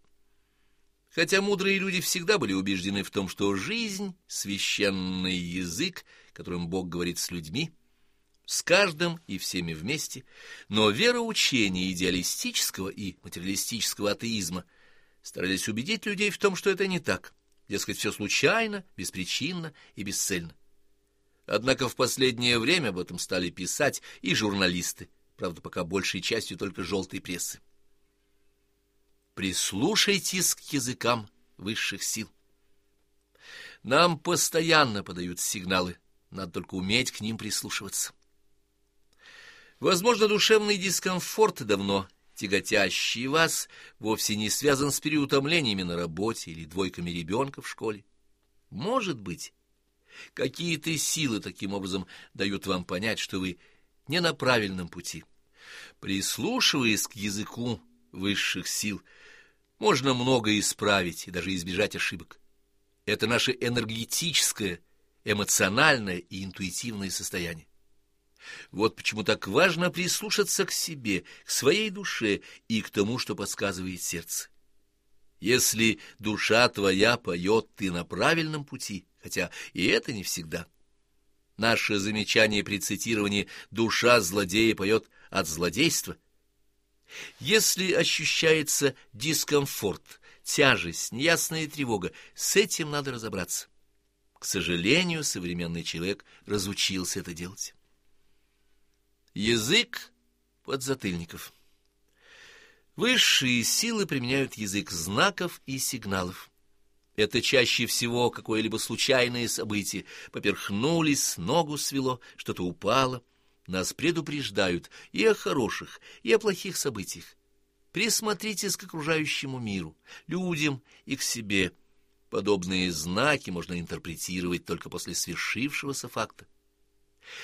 Хотя мудрые люди всегда были убеждены в том, что жизнь — священный язык, которым Бог говорит с людьми, с каждым и всеми вместе, но вероучения идеалистического и материалистического атеизма старались убедить людей в том, что это не так, дескать, все случайно, беспричинно и бесцельно. Однако в последнее время об этом стали писать и журналисты, правда, пока большей частью только желтой прессы. Прислушайтесь к языкам высших сил. Нам постоянно подают сигналы, надо только уметь к ним прислушиваться. Возможно, душевный дискомфорт, давно тяготящий вас, вовсе не связан с переутомлениями на работе или двойками ребенка в школе. Может быть, какие-то силы таким образом дают вам понять, что вы не на правильном пути. Прислушиваясь к языку высших сил, можно многое исправить и даже избежать ошибок. Это наше энергетическое, эмоциональное и интуитивное состояние. Вот почему так важно прислушаться к себе, к своей душе и к тому, что подсказывает сердце. Если душа твоя поет, ты на правильном пути, хотя и это не всегда. Наше замечание при цитировании «душа злодея поет от злодейства» Если ощущается дискомфорт, тяжесть, неясная тревога, с этим надо разобраться. К сожалению, современный человек разучился это делать. Язык подзатыльников. Высшие силы применяют язык знаков и сигналов. Это чаще всего какое-либо случайное событие. Поперхнулись, ногу свело, что-то упало — нас предупреждают и о хороших, и о плохих событиях. Присмотритесь к окружающему миру, людям и к себе. Подобные знаки можно интерпретировать только после свершившегося факта.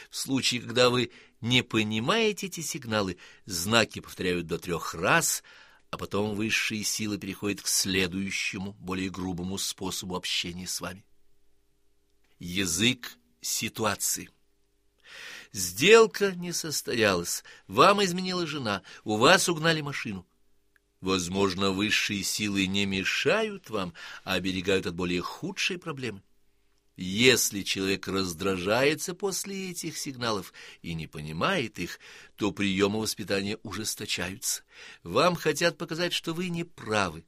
В случае, когда вы не понимаете эти сигналы, знаки повторяют до трех раз, а потом высшие силы переходят к следующему, более грубому способу общения с вами. Язык ситуации. Сделка не состоялась, вам изменила жена, у вас угнали машину. Возможно, высшие силы не мешают вам, а оберегают от более худшей проблемы. Если человек раздражается после этих сигналов и не понимает их, то приемы воспитания ужесточаются. Вам хотят показать, что вы не правы.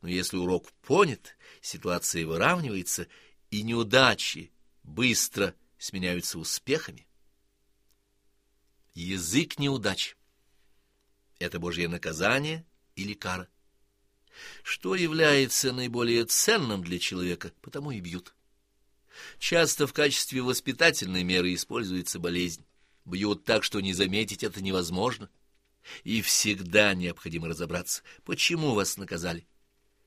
Но если урок понят, ситуация выравнивается, и неудачи быстро сменяются успехами. Язык неудач. Это Божье наказание или кара. Что является наиболее ценным для человека, потому и бьют. Часто в качестве воспитательной меры используется болезнь. Бьют так, что не заметить это невозможно. И всегда необходимо разобраться, почему вас наказали.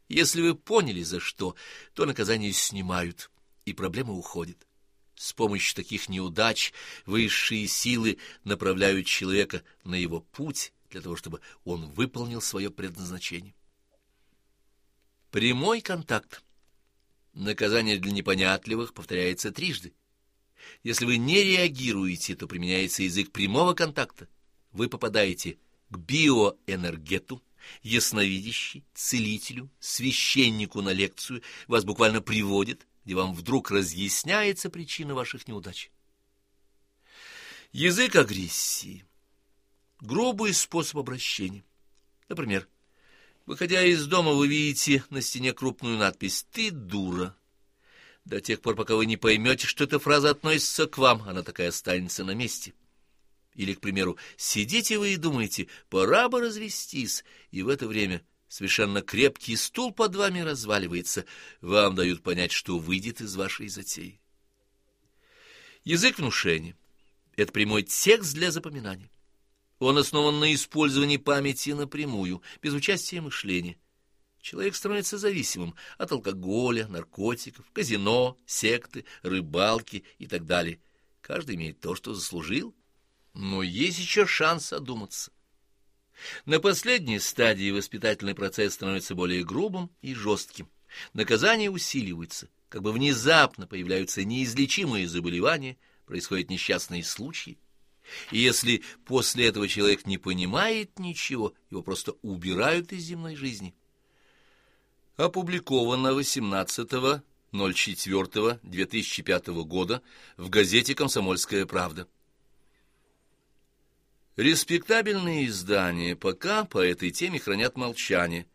Если вы поняли, за что, то наказание снимают, и проблема уходит. С помощью таких неудач высшие силы направляют человека на его путь для того, чтобы он выполнил свое предназначение. Прямой контакт. Наказание для непонятливых повторяется трижды. Если вы не реагируете, то применяется язык прямого контакта. Вы попадаете к биоэнергету, ясновидящий, целителю, священнику на лекцию, вас буквально приводит, где вам вдруг разъясняется причина ваших неудач. Язык агрессии. Грубый способ обращения. Например, выходя из дома, вы видите на стене крупную надпись «Ты дура». До тех пор, пока вы не поймете, что эта фраза относится к вам, она такая останется на месте. Или, к примеру, сидите вы и думаете, пора бы развестись, и в это время совершенно крепкий стул под вами разваливается, вам дают понять, что выйдет из вашей затеи. Язык внушения — это прямой текст для запоминания. Он основан на использовании памяти напрямую, без участия мышления. Человек становится зависимым от алкоголя, наркотиков, казино, секты, рыбалки и так далее. Каждый имеет то, что заслужил, но есть еще шанс одуматься. На последней стадии воспитательный процесс становится более грубым и жестким. Наказания усиливаются, как бы внезапно появляются неизлечимые заболевания, происходят несчастные случаи. И если после этого человек не понимает ничего, его просто убирают из земной жизни. Опубликовано 18.04.2005 года в газете «Комсомольская правда». Респектабельные издания пока по этой теме хранят молчание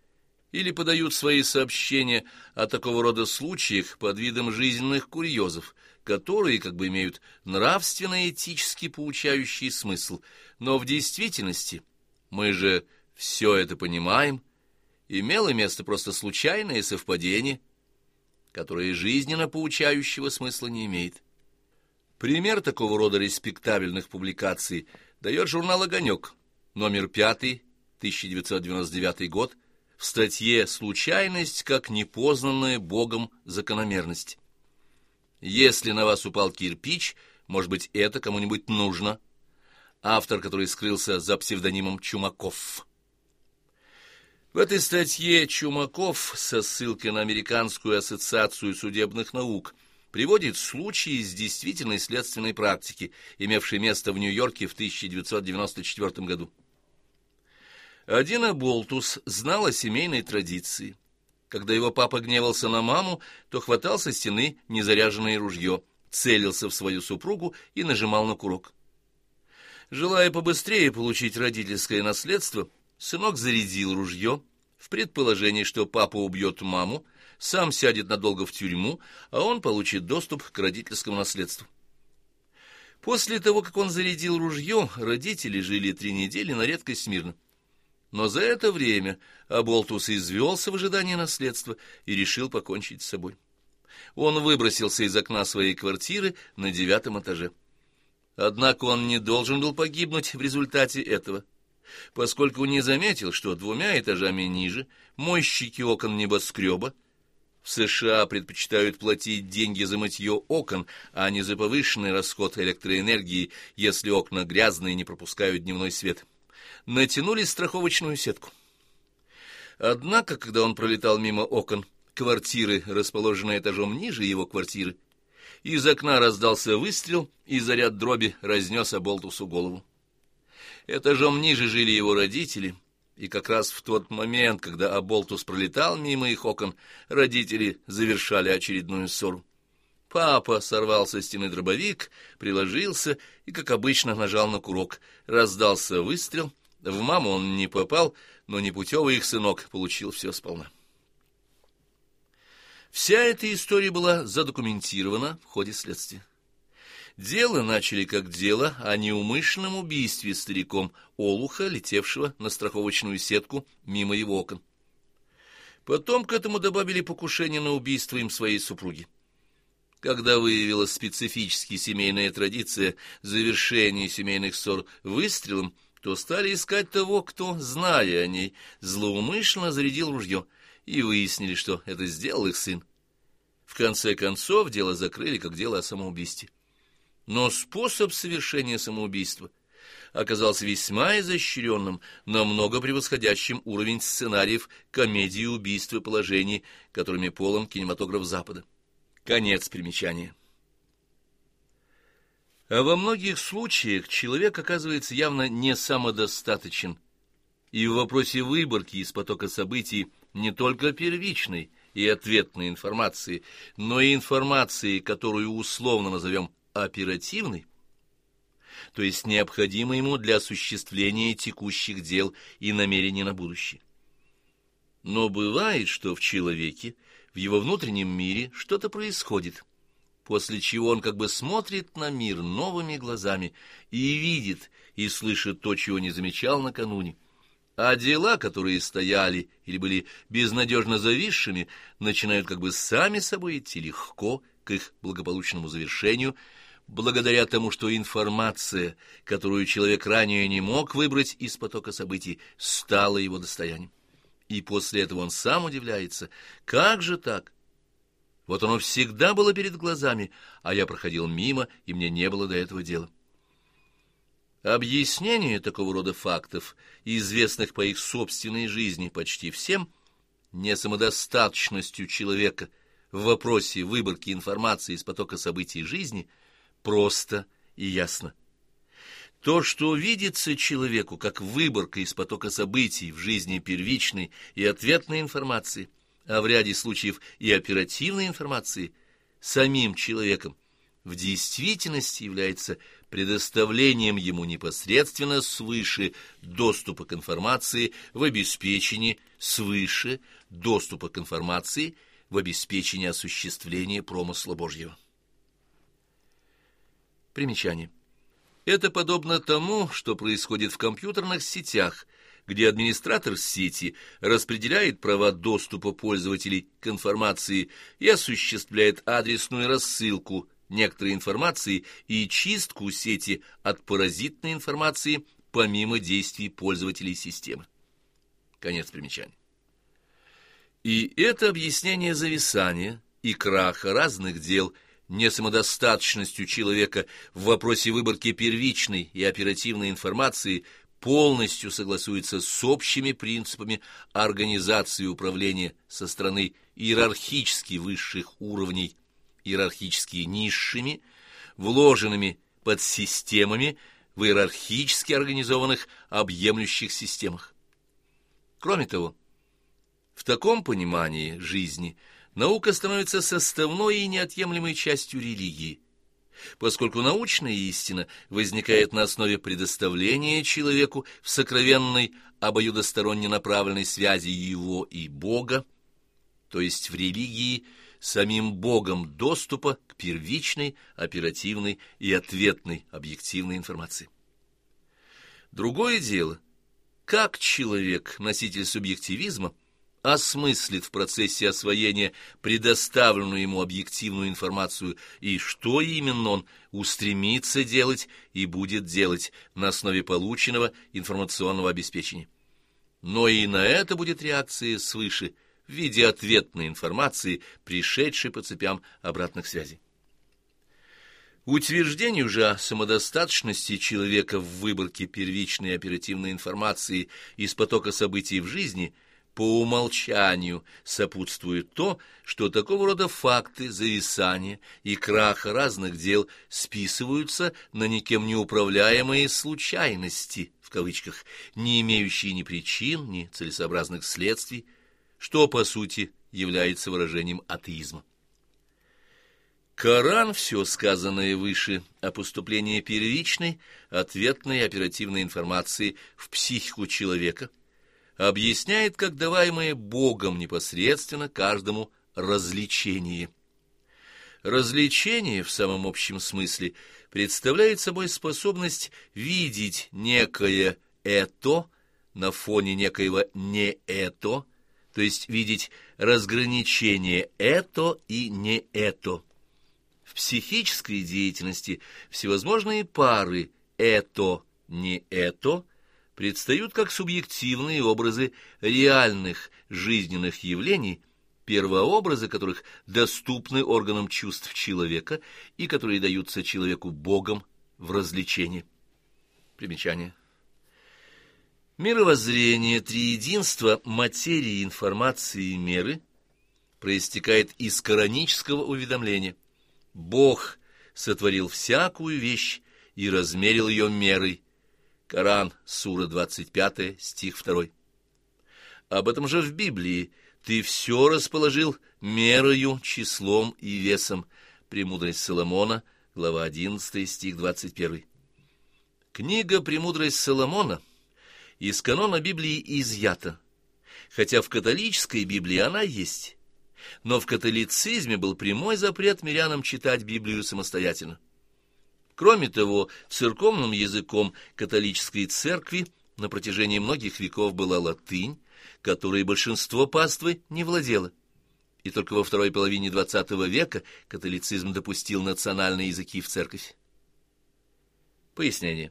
или подают свои сообщения о такого рода случаях под видом жизненных курьезов, которые как бы имеют нравственно-этически поучающий смысл, но в действительности мы же все это понимаем, имело место просто случайное совпадение, которое жизненно поучающего смысла не имеет. Пример такого рода респектабельных публикаций – дает журнал «Огонек», номер 5, 1999 год, в статье «Случайность как непознанная Богом закономерность». Если на вас упал кирпич, может быть, это кому-нибудь нужно. Автор, который скрылся за псевдонимом Чумаков. В этой статье Чумаков со ссылкой на Американскую ассоциацию судебных наук – приводит случаи из действительной следственной практики, имевшей место в Нью-Йорке в 1994 году. Один Аболтус знал о семейной традиции. Когда его папа гневался на маму, то хватал со стены незаряженное ружье, целился в свою супругу и нажимал на курок. Желая побыстрее получить родительское наследство, сынок зарядил ружье в предположении, что папа убьет маму, сам сядет надолго в тюрьму, а он получит доступ к родительскому наследству. После того, как он зарядил ружье, родители жили три недели на редкость мирно. Но за это время Аболтус извелся в ожидании наследства и решил покончить с собой. Он выбросился из окна своей квартиры на девятом этаже. Однако он не должен был погибнуть в результате этого, поскольку не заметил, что двумя этажами ниже мойщики окон небоскреба США предпочитают платить деньги за мытье окон, а не за повышенный расход электроэнергии, если окна грязные и не пропускают дневной свет. Натянули страховочную сетку. Однако, когда он пролетал мимо окон квартиры, расположенной этажом ниже его квартиры, из окна раздался выстрел, и заряд дроби разнес Аболтусу голову. Этажом ниже жили его родители — и как раз в тот момент, когда Аболтус пролетал мимо их окон, родители завершали очередную ссору. Папа сорвал со стены дробовик, приложился и, как обычно, нажал на курок. Раздался выстрел. В маму он не попал, но непутевый их сынок получил все сполна. Вся эта история была задокументирована в ходе следствия. Дело начали как дело о неумышленном убийстве стариком Олуха, летевшего на страховочную сетку мимо его окон. Потом к этому добавили покушение на убийство им своей супруги. Когда выявилась специфически семейная традиция завершения семейных ссор выстрелом, то стали искать того, кто, зная о ней, злоумышленно зарядил ружье, и выяснили, что это сделал их сын. В конце концов, дело закрыли как дело о самоубийстве. Но способ совершения самоубийства оказался весьма изощренным, намного превосходящим уровень сценариев комедии убийств и положений, которыми полон кинематограф Запада. Конец примечания. А во многих случаях человек оказывается явно не самодостаточен, и в вопросе выборки из потока событий не только первичной и ответной информации, но и информации, которую условно назовем оперативной, то есть необходимой ему для осуществления текущих дел и намерений на будущее. Но бывает, что в человеке, в его внутреннем мире что-то происходит – после чего он как бы смотрит на мир новыми глазами и видит и слышит то, чего не замечал накануне. А дела, которые стояли или были безнадежно зависшими, начинают как бы сами собой идти легко к их благополучному завершению, благодаря тому, что информация, которую человек ранее не мог выбрать из потока событий, стала его достоянием. И после этого он сам удивляется, как же так? Вот оно всегда было перед глазами, а я проходил мимо, и мне не было до этого дела. Объяснение такого рода фактов, известных по их собственной жизни почти всем, не самодостаточностью человека в вопросе выборки информации из потока событий жизни, просто и ясно. То, что видится человеку как выборка из потока событий в жизни первичной и ответной информации – а в ряде случаев и оперативной информации самим человеком, в действительности является предоставлением ему непосредственно свыше доступа к информации в обеспечении свыше доступа к информации в обеспечении осуществления промысла Божьего. Примечание. Это подобно тому, что происходит в компьютерных сетях – где администратор сети распределяет права доступа пользователей к информации и осуществляет адресную рассылку некоторой информации и чистку сети от паразитной информации помимо действий пользователей системы. Конец примечания. И это объяснение зависания и краха разных дел несамодостаточностью человека в вопросе выборки первичной и оперативной информации полностью согласуется с общими принципами организации управления со стороны иерархически высших уровней, иерархически низшими, вложенными под системами в иерархически организованных объемлющих системах. Кроме того, в таком понимании жизни наука становится составной и неотъемлемой частью религии – поскольку научная истина возникает на основе предоставления человеку в сокровенной обоюдосторонне направленной связи его и Бога, то есть в религии самим Богом доступа к первичной, оперативной и ответной объективной информации. Другое дело, как человек, носитель субъективизма, осмыслит в процессе освоения предоставленную ему объективную информацию и что именно он устремится делать и будет делать на основе полученного информационного обеспечения. Но и на это будет реакция свыше в виде ответной информации, пришедшей по цепям обратных связей. Утверждению же о самодостаточности человека в выборке первичной оперативной информации из потока событий в жизни – по умолчанию сопутствует то, что такого рода факты зависания и краха разных дел списываются на никем не управляемые «случайности», в кавычках, не имеющие ни причин, ни целесообразных следствий, что, по сути, является выражением атеизма. Коран все сказанное выше о поступлении первичной, ответной оперативной информации в психику человека – объясняет как даваемое Богом непосредственно каждому развлечение. Развлечение в самом общем смысле представляет собой способность видеть некое «это» на фоне некоего «не это», то есть видеть разграничение «это» и «не это». В психической деятельности всевозможные пары «это», «не это» предстают как субъективные образы реальных жизненных явлений, первообразы которых доступны органам чувств человека и которые даются человеку Богом в развлечении. Примечание. Мировоззрение триединства материи, информации и меры проистекает из коранического уведомления. Бог сотворил всякую вещь и размерил ее мерой. Коран, сура 25, стих 2. Об этом же в Библии ты все расположил мерою, числом и весом. Премудрость Соломона, глава 11, стих 21. Книга «Премудрость Соломона» из канона Библии изъята, хотя в католической Библии она есть, но в католицизме был прямой запрет мирянам читать Библию самостоятельно. Кроме того, церковным языком католической церкви на протяжении многих веков была латынь, которой большинство паствы не владело. И только во второй половине XX века католицизм допустил национальные языки в церковь. Пояснение.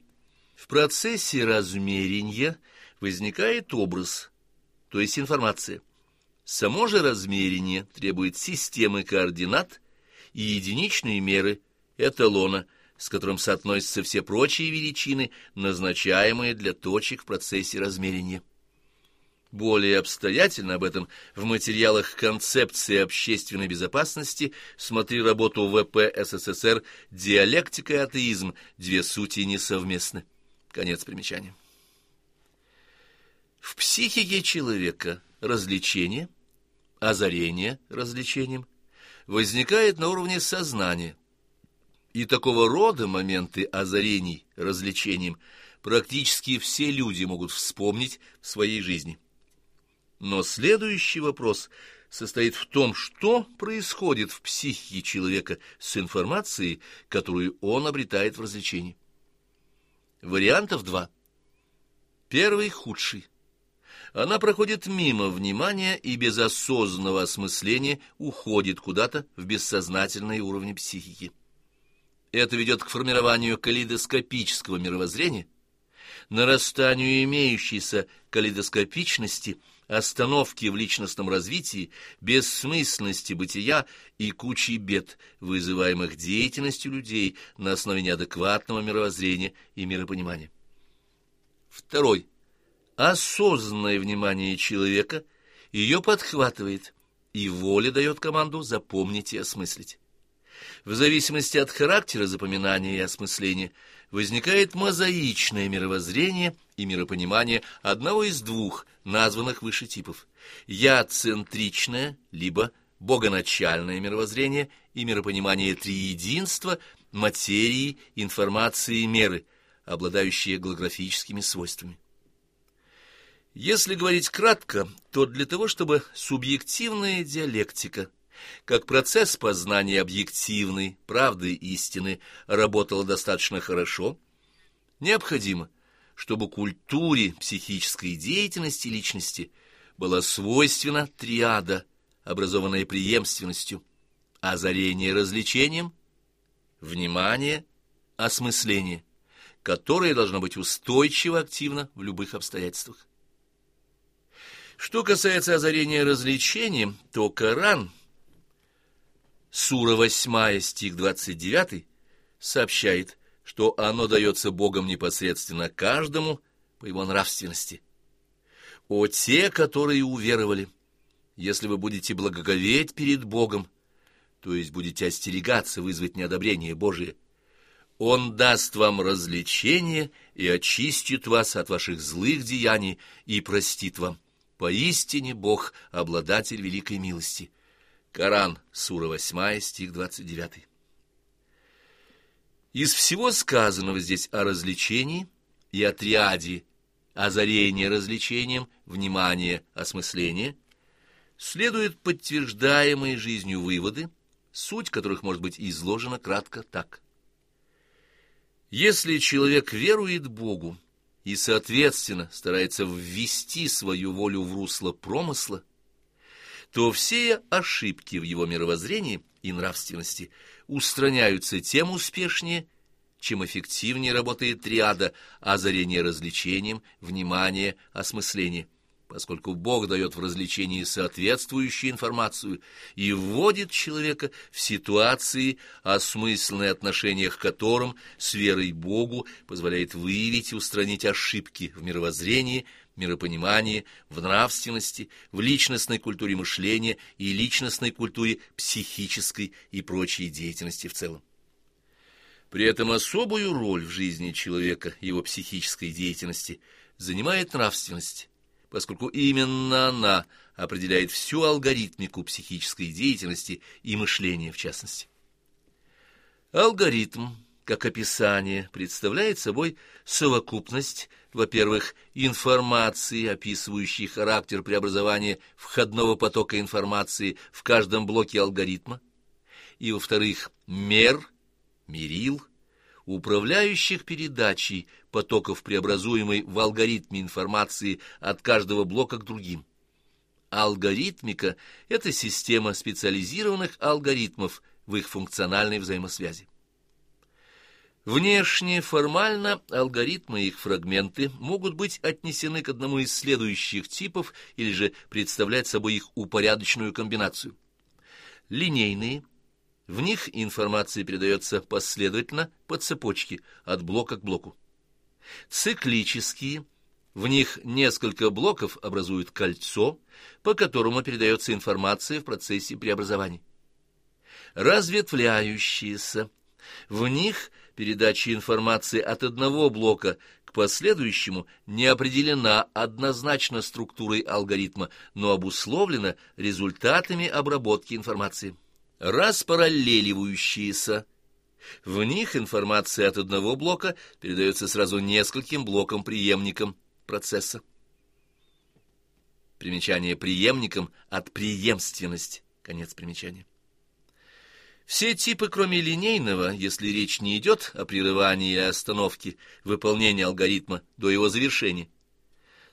В процессе размерения возникает образ, то есть информация. Само же размерение требует системы координат и единичной меры эталона, с которым соотносятся все прочие величины, назначаемые для точек в процессе размерения. Более обстоятельно об этом в материалах концепции общественной безопасности смотри работу ВП СССР «Диалектика и атеизм. Две сути несовместны». Конец примечания. В психике человека развлечение, озарение развлечением возникает на уровне сознания. И такого рода моменты озарений развлечением практически все люди могут вспомнить в своей жизни. Но следующий вопрос состоит в том, что происходит в психике человека с информацией, которую он обретает в развлечении. Вариантов два. Первый худший. Она проходит мимо внимания и без осознанного осмысления уходит куда-то в бессознательные уровни психики. Это ведет к формированию калейдоскопического мировоззрения, нарастанию имеющейся калейдоскопичности – остановки в личностном развитии, бессмысленности бытия и кучи бед, вызываемых деятельностью людей на основе неадекватного мировоззрения и миропонимания. Второй. Осознанное внимание человека ее подхватывает, и воля дает команду запомнить и осмыслить. В зависимости от характера запоминания и осмысления возникает мозаичное мировоззрение и миропонимание одного из двух названных выше типов – я-центричное, либо богоначальное мировоззрение и миропонимание триединства, материи, информации и меры, обладающие голографическими свойствами. Если говорить кратко, то для того, чтобы субъективная диалектика, как процесс познания объективной правды истины, работала достаточно хорошо, необходимо – чтобы культуре психической деятельности личности была свойственна триада, образованная преемственностью, озарение развлечением, внимание, осмысление, которое должно быть устойчиво активно в любых обстоятельствах. Что касается озарения развлечением, то Коран, сура 8, стих 29, сообщает, что оно дается Богом непосредственно каждому по его нравственности. О те, которые уверовали, если вы будете благоговеть перед Богом, то есть будете остерегаться вызвать неодобрение Божие, Он даст вам развлечение и очистит вас от ваших злых деяний и простит вам. Поистине Бог — обладатель великой милости. Коран, сура 8, стих 29. Из всего сказанного здесь о развлечении и о триаде озарение развлечением, внимание, осмысление, следуют подтверждаемые жизнью выводы, суть которых может быть изложена кратко так. Если человек верует Богу и, соответственно, старается ввести свою волю в русло промысла, то все ошибки в его мировоззрении и нравственности устраняются тем успешнее, чем эффективнее работает триада озарение развлечением, внимание, осмысление поскольку Бог дает в развлечении соответствующую информацию и вводит человека в ситуации, осмысленные отношения к которым с верой Богу позволяет выявить и устранить ошибки в мировоззрении, миропонимании, в нравственности, в личностной культуре мышления и личностной культуре психической и прочей деятельности в целом. При этом особую роль в жизни человека, его психической деятельности, занимает нравственность поскольку именно она определяет всю алгоритмику психической деятельности и мышления в частности. Алгоритм, как описание, представляет собой совокупность, во-первых, информации, описывающей характер преобразования входного потока информации в каждом блоке алгоритма, и, во-вторых, мер, мерил, управляющих передачей потоков преобразуемой в алгоритме информации от каждого блока к другим. Алгоритмика – это система специализированных алгоритмов в их функциональной взаимосвязи. Внешне, формально, алгоритмы и их фрагменты могут быть отнесены к одному из следующих типов или же представлять собой их упорядоченную комбинацию. Линейные – в них информация передается последовательно по цепочке от блока к блоку. Циклические, в них несколько блоков образуют кольцо, по которому передается информация в процессе преобразования. Разветвляющиеся, в них передача информации от одного блока к последующему не определена однозначно структурой алгоритма, но обусловлена результатами обработки информации распараллеливающиеся. В них информация от одного блока передается сразу нескольким блокам-преемникам процесса. Примечание преемникам от преемственности. Конец примечания. Все типы, кроме линейного, если речь не идет о прерывании и остановке выполнения алгоритма до его завершения,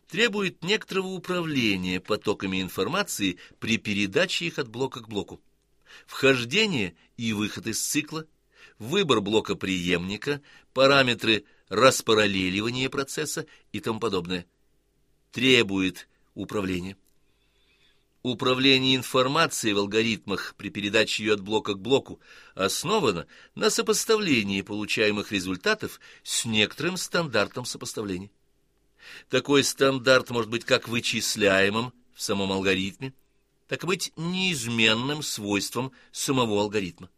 требуют некоторого управления потоками информации при передаче их от блока к блоку вхождение и выход из цикла, выбор блока преемника, параметры распараллеливания процесса и тому подобное. Требует управления. Управление информацией в алгоритмах при передаче ее от блока к блоку основано на сопоставлении получаемых результатов с некоторым стандартом сопоставления. Такой стандарт может быть как вычисляемым в самом алгоритме, так и быть неизменным свойством самого алгоритма.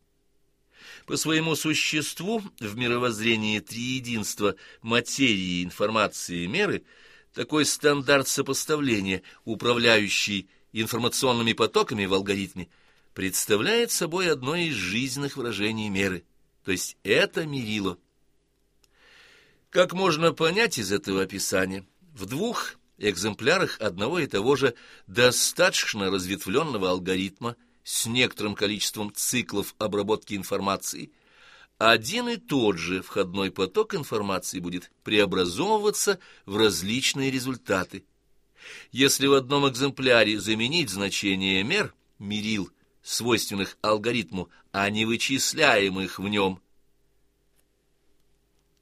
По своему существу в мировоззрении триединства материи, информации и меры такой стандарт сопоставления, управляющий информационными потоками в алгоритме, представляет собой одно из жизненных выражений меры, то есть это мерило. Как можно понять из этого описания, в двух экземплярах одного и того же достаточно разветвленного алгоритма с некоторым количеством циклов обработки информации, один и тот же входной поток информации будет преобразовываться в различные результаты. Если в одном экземпляре заменить значение мер, мерил, свойственных алгоритму, а не вычисляемых в нем,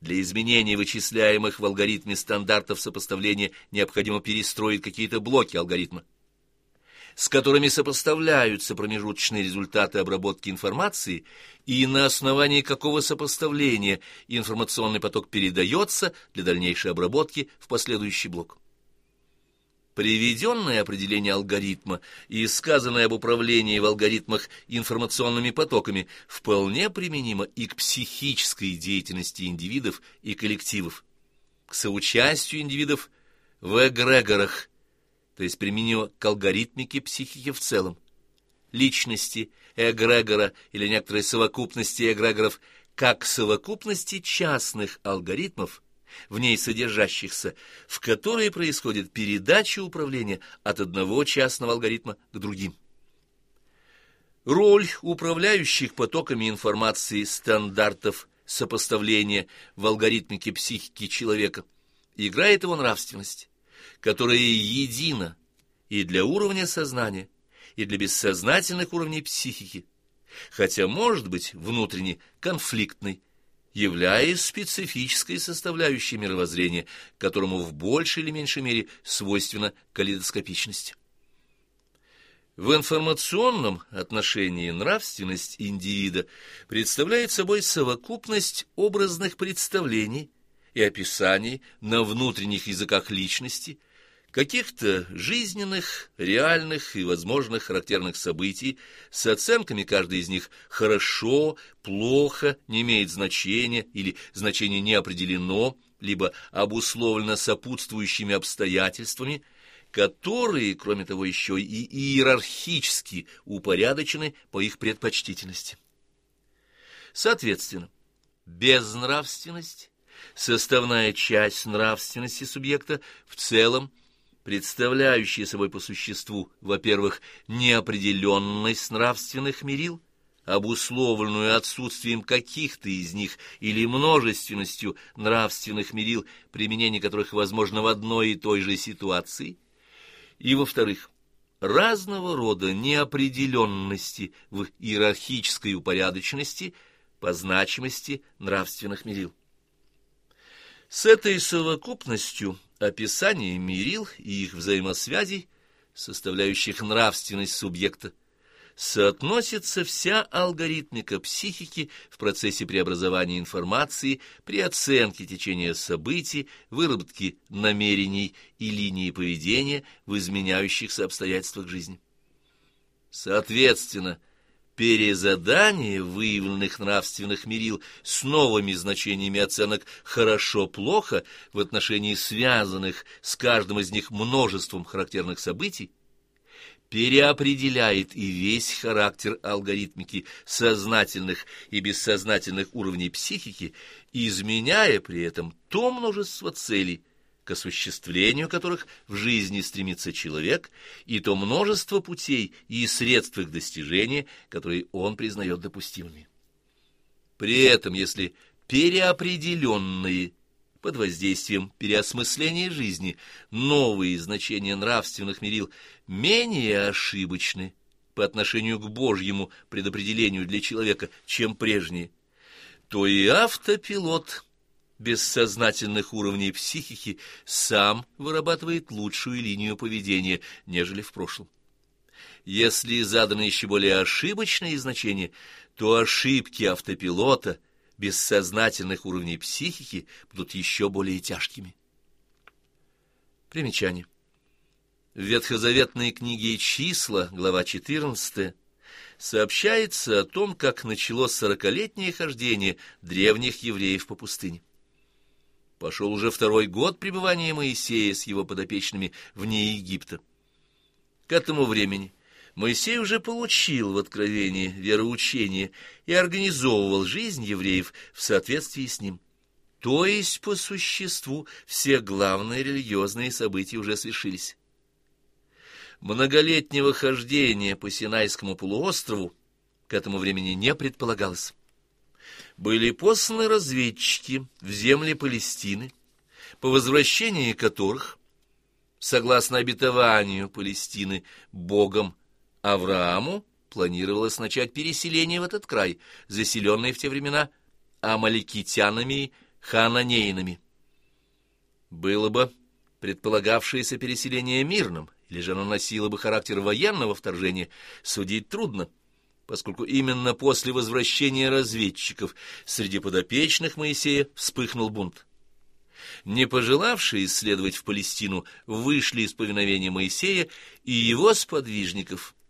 для изменения вычисляемых в алгоритме стандартов сопоставления необходимо перестроить какие-то блоки алгоритма, с которыми сопоставляются промежуточные результаты обработки информации и на основании какого сопоставления информационный поток передается для дальнейшей обработки в последующий блок. Приведенное определение алгоритма и сказанное об управлении в алгоритмах информационными потоками вполне применимо и к психической деятельности индивидов и коллективов, к соучастию индивидов в эгрегорах, то есть применимо к алгоритмике психики в целом, личности, эгрегора или некоторой совокупности эгрегоров, как совокупности частных алгоритмов, в ней содержащихся, в которой происходит передача управления от одного частного алгоритма к другим. Роль управляющих потоками информации стандартов сопоставления в алгоритмике психики человека играет его нравственность, которая едина и для уровня сознания, и для бессознательных уровней психики, хотя может быть внутренне конфликтной являясь специфической составляющей мировоззрения, которому в большей или меньшей мере свойственна калейдоскопичность. В информационном отношении нравственность индивида представляет собой совокупность образных представлений и описаний на внутренних языках личности, каких-то жизненных, реальных и возможных характерных событий с оценками каждой из них «хорошо», «плохо», «не имеет значения» или «значение не определено», либо обусловлено сопутствующими обстоятельствами – которые, кроме того, еще и иерархически упорядочены по их предпочтительности. Соответственно, безнравственность, составная часть нравственности субъекта в целом, представляющая собой по существу, во-первых, неопределенность нравственных мерил, обусловленную отсутствием каких-то из них или множественностью нравственных мерил, применение которых возможно в одной и той же ситуации – и, во-вторых, разного рода неопределенности в иерархической упорядоченности по значимости нравственных мерил. С этой совокупностью описания мерил и их взаимосвязей, составляющих нравственность субъекта, соотносится вся алгоритмика психики в процессе преобразования информации при оценке течения событий, выработке намерений и линии поведения в изменяющихся обстоятельствах жизни. Соответственно, перезадание выявленных нравственных мерил с новыми значениями оценок «хорошо-плохо» в отношении связанных с каждым из них множеством характерных событий переопределяет и весь характер алгоритмики сознательных и бессознательных уровней психики, изменяя при этом то множество целей, к осуществлению которых в жизни стремится человек, и то множество путей и средств их достижения, которые он признает допустимыми. При этом, если переопределенные под воздействием переосмысления жизни новые значения нравственных мерил менее ошибочны по отношению к Божьему предопределению для человека, чем прежние, то и автопилот бессознательных уровней психики сам вырабатывает лучшую линию поведения, нежели в прошлом. Если заданы еще более ошибочные значения, то ошибки автопилота – бессознательных уровней психики будут еще более тяжкими. Примечание. В ветхозаветной книге «Числа», глава 14, сообщается о том, как началось сорокалетнее хождение древних евреев по пустыне. Пошел уже второй год пребывания Моисея с его подопечными вне Египта. К этому времени Моисей уже получил в откровении вероучение и организовывал жизнь евреев в соответствии с ним. То есть, по существу, все главные религиозные события уже свершились. Многолетнего хождения по Синайскому полуострову к этому времени не предполагалось. Были посланы разведчики в земли Палестины, по возвращении которых, согласно обетованию Палестины, Богом Аврааму планировалось начать переселение в этот край, заселенный в те времена амаликитянами и хананеинами. Было бы предполагавшееся переселение мирным, или же оно носило бы характер военного вторжения, судить трудно, поскольку именно после возвращения разведчиков среди подопечных Моисея вспыхнул бунт. Не пожелавшие исследовать в Палестину вышли из повиновения Моисея и его сподвижников –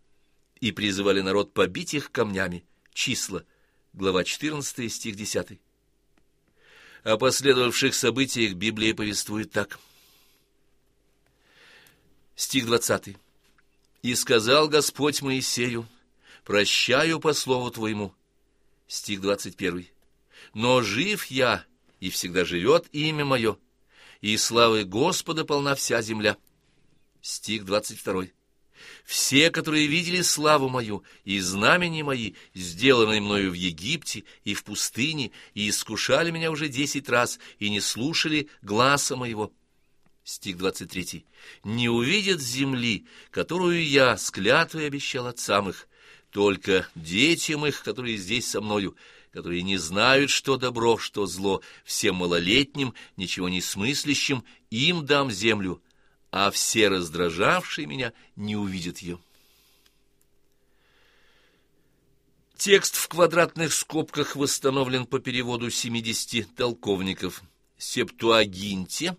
и призывали народ побить их камнями. Числа, глава 14, стих 10. О последовавших событиях Библия повествует так. Стих 20. «И сказал Господь Моисею, прощаю по слову твоему». Стих 21. «Но жив я, и всегда живет имя мое, и славы Господа полна вся земля». Стих 22 все, которые видели славу мою и знамени мои, сделанные мною в Египте и в пустыне, и искушали меня уже десять раз, и не слушали гласа моего». Стих 23. «Не увидят земли, которую я с клятвой обещал отцам их, только детям их, которые здесь со мною, которые не знают, что добро, что зло, всем малолетним, ничего не смыслящим, им дам землю, а все раздражавшие меня не увидят ее. Текст в квадратных скобках восстановлен по переводу 70 толковников. Септуагинте,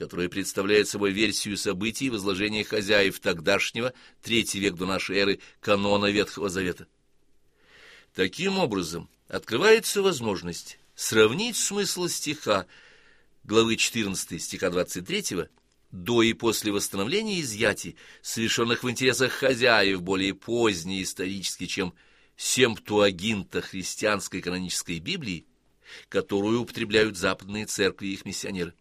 которая представляет собой версию событий в изложении хозяев тогдашнего, третий век до нашей эры, канона Ветхого Завета. Таким образом, открывается возможность сравнить смысл стиха главы 14 стиха 23 до и после восстановления изъятий, совершенных в интересах хозяев более поздние исторически, чем семптуагинта христианской канонической Библии, которую употребляют западные церкви и их миссионеры.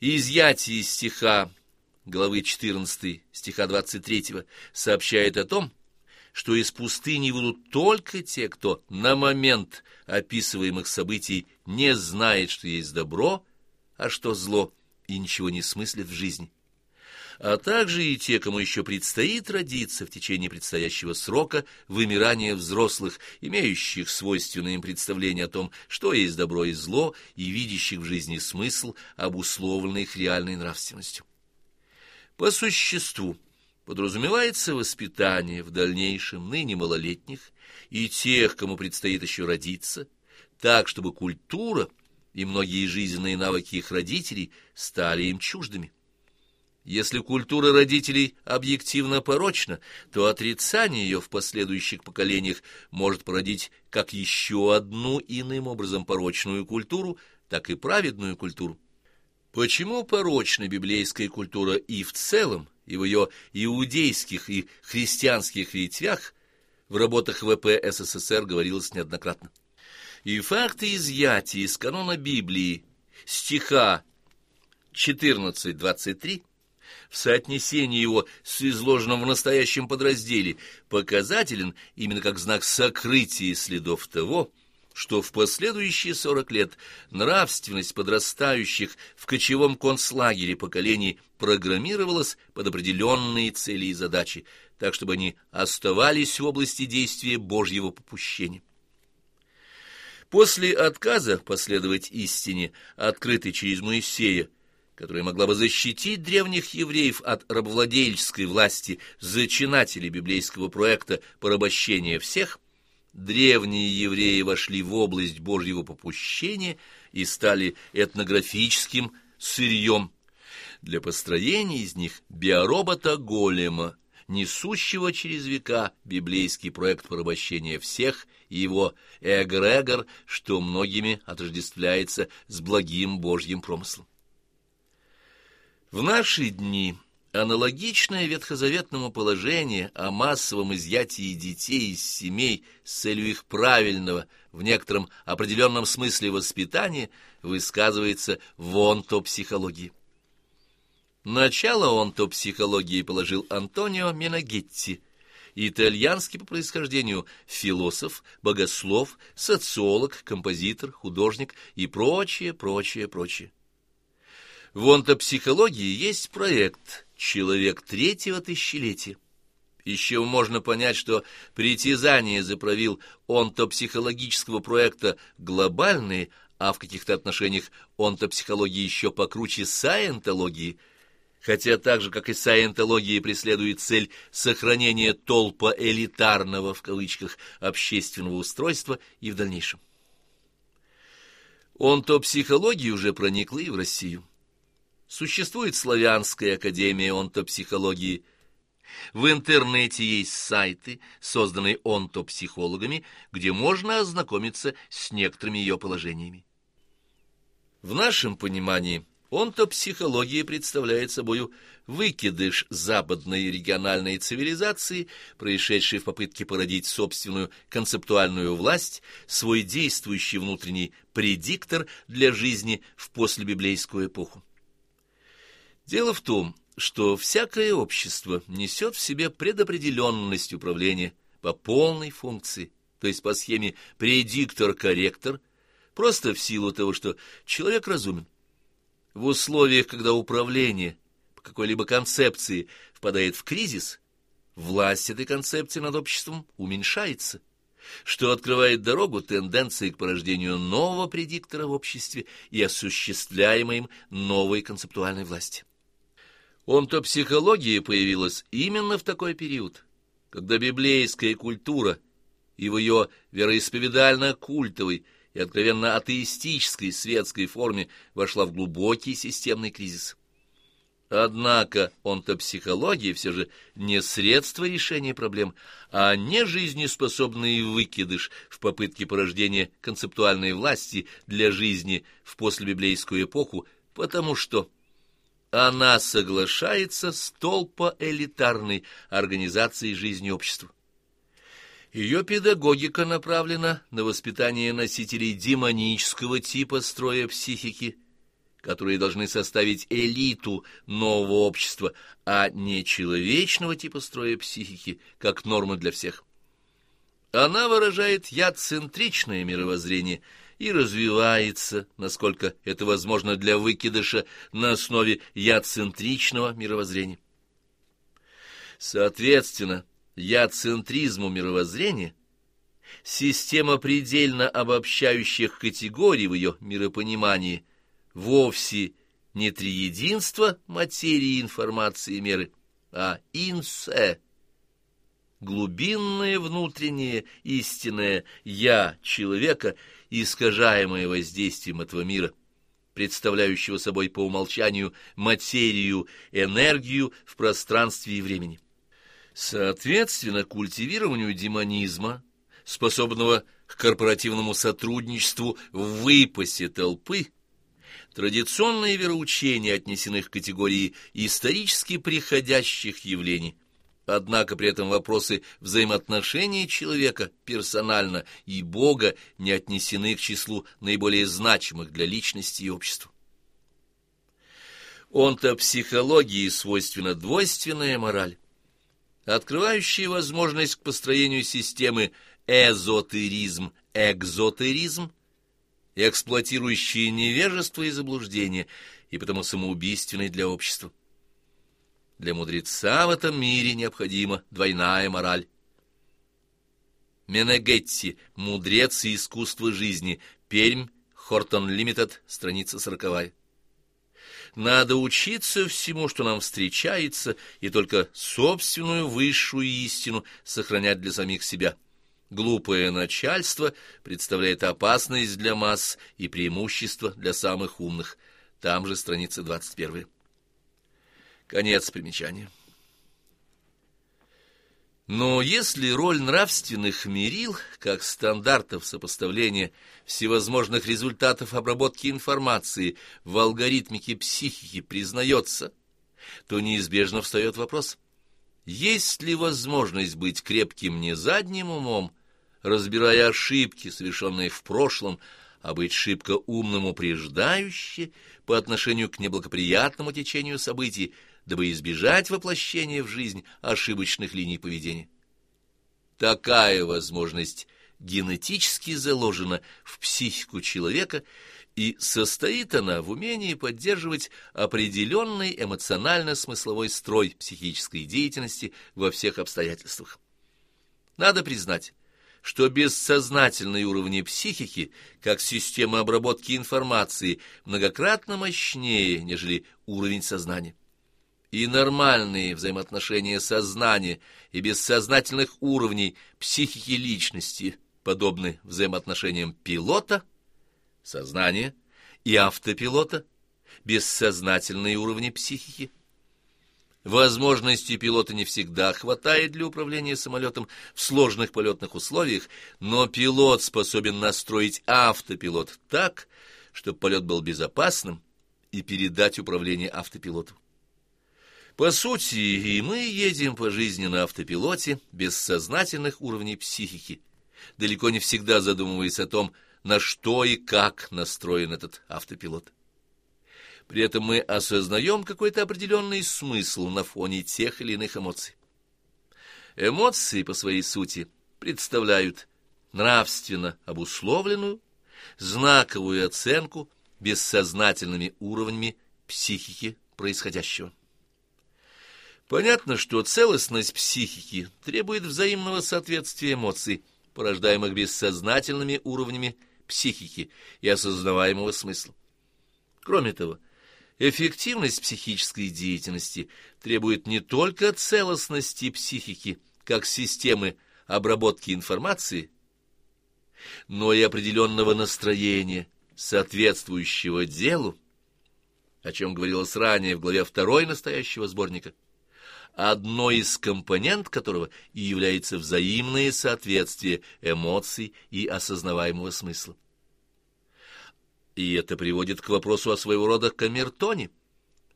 Изъятие стиха главы 14 стиха 23 сообщает о том, что из пустыни выйдут только те, кто на момент описываемых событий не знает, что есть добро, а что зло, и ничего не смыслит в жизни а также и те, кому еще предстоит родиться в течение предстоящего срока вымирания взрослых, имеющих свойственное им представление о том, что есть добро и зло, и видящих в жизни смысл, обусловленный их реальной нравственностью. По существу подразумевается воспитание в дальнейшем ныне малолетних и тех, кому предстоит еще родиться, так, чтобы культура и многие жизненные навыки их родителей стали им чуждыми. Если культура родителей объективно порочна, то отрицание ее в последующих поколениях может породить как еще одну иным образом порочную культуру, так и праведную культуру. Почему порочна библейская культура и в целом, и в ее иудейских и христианских ветвях, в работах ВП СССР говорилось неоднократно. И факты изъятия из канона Библии стиха 14.23 в соотнесении его с изложенным в настоящем подразделе показателен именно как знак сокрытия следов того, что в последующие сорок лет нравственность подрастающих в кочевом концлагере поколений программировалась под определенные цели и задачи, так чтобы они оставались в области действия Божьего попущения. После отказа последовать истине, открытой через Моисея, которая могла бы защитить древних евреев от рабовладельческой власти зачинателей библейского проекта порабощения всех, древние евреи вошли в область Божьего попущения и стали этнографическим сырьем для построения из них биоробота-голема, несущего через века библейский проект порабощения всех и его эгрегор, что многими отождествляется с благим Божьим промыслом. В наши дни аналогичное ветхозаветному положение о массовом изъятии детей из семей с целью их правильного, в некотором определенном смысле воспитания, высказывается в онтопсихологии. Начало онтопсихологии положил Антонио Менагетти, итальянский по происхождению философ, богослов, социолог, композитор, художник и прочее, прочее, прочее. В онтопсихологии есть проект «Человек третьего тысячелетия». Еще можно понять, что притязания за правил онтопсихологического проекта глобальные, а в каких-то отношениях онтопсихологии еще покруче саентологии, хотя так же, как и саентология, преследует цель сохранения толпа элитарного, в кавычках, общественного устройства и в дальнейшем. Онтопсихология уже проникла и в Россию. Существует славянская академия онтопсихологии. В интернете есть сайты, созданные онтопсихологами, где можно ознакомиться с некоторыми ее положениями. В нашем понимании онтопсихология представляет собою выкидыш западной региональной цивилизации, происшедшей в попытке породить собственную концептуальную власть, свой действующий внутренний предиктор для жизни в послебиблейскую эпоху. Дело в том, что всякое общество несет в себе предопределенность управления по полной функции, то есть по схеме предиктор-корректор, просто в силу того, что человек разумен. В условиях, когда управление по какой-либо концепции впадает в кризис, власть этой концепции над обществом уменьшается, что открывает дорогу тенденции к порождению нового предиктора в обществе и осуществляемой им новой концептуальной власти. Онтопсихология появилась именно в такой период, когда библейская культура и в ее вероисповедально-культовой и откровенно атеистической светской форме вошла в глубокий системный кризис. Однако онтопсихология все же не средство решения проблем, а не жизнеспособный выкидыш в попытке порождения концептуальной власти для жизни в послебиблейскую эпоху, потому что она соглашается с толпоэлитарной организацией жизни общества. Ее педагогика направлена на воспитание носителей демонического типа строя психики – которые должны составить элиту нового общества, а не человечного типа строя психики, как нормы для всех. Она выражает ядцентричное мировоззрение и развивается, насколько это возможно для выкидыша, на основе ядцентричного мировоззрения. Соответственно, ядцентризму мировоззрения система предельно обобщающих категорий в ее миропонимании – вовсе не триединство материи, информации и меры, а инсе, глубинное внутреннее истинное «я» человека, искажаемое воздействием этого мира, представляющего собой по умолчанию материю, энергию в пространстве и времени. Соответственно, культивированию демонизма, способного к корпоративному сотрудничеству в выпасе толпы, Традиционные вероучения отнесены к категории исторически приходящих явлений. Однако при этом вопросы взаимоотношений человека персонально и Бога не отнесены к числу наиболее значимых для личности и общества. Он-то психологии свойственна двойственная мораль, открывающая возможность к построению системы эзотеризм-экзотеризм, эксплуатирующие невежество и заблуждение, и потому самоубийственной для общества. Для мудреца в этом мире необходима двойная мораль. Менегетти, мудрец и искусство жизни, Пермь, Хортон Лимитед, страница сороковая. Надо учиться всему, что нам встречается, и только собственную высшую истину сохранять для самих себя – Глупое начальство представляет опасность для масс и преимущество для самых умных. Там же страница 21. Конец примечания. Но если роль нравственных мерил, как стандартов сопоставления всевозможных результатов обработки информации в алгоритмике психики признается, то неизбежно встает вопрос, есть ли возможность быть крепким не задним умом, разбирая ошибки, совершенные в прошлом, а быть шибко умным упреждающе по отношению к неблагоприятному течению событий, дабы избежать воплощения в жизнь ошибочных линий поведения. Такая возможность генетически заложена в психику человека, и состоит она в умении поддерживать определенный эмоционально-смысловой строй психической деятельности во всех обстоятельствах. Надо признать, что бессознательные уровни психики, как система обработки информации, многократно мощнее, нежели уровень сознания. И нормальные взаимоотношения сознания и бессознательных уровней психики личности подобны взаимоотношениям пилота, сознания, и автопилота, бессознательные уровни психики, Возможностей пилота не всегда хватает для управления самолетом в сложных полетных условиях, но пилот способен настроить автопилот так, чтобы полет был безопасным, и передать управление автопилоту. По сути, и мы едем по жизни на автопилоте без сознательных уровней психики, далеко не всегда задумываясь о том, на что и как настроен этот автопилот. При этом мы осознаем какой-то определенный смысл на фоне тех или иных эмоций. Эмоции по своей сути представляют нравственно обусловленную, знаковую оценку бессознательными уровнями психики происходящего. Понятно, что целостность психики требует взаимного соответствия эмоций, порождаемых бессознательными уровнями психики и осознаваемого смысла. Кроме того, эффективность психической деятельности требует не только целостности психики как системы обработки информации, но и определенного настроения, соответствующего делу, о чем говорилось ранее в главе второй настоящего сборника, одной из компонент которого и является взаимное соответствие эмоций и осознаваемого смысла. И это приводит к вопросу о своего рода камертоне,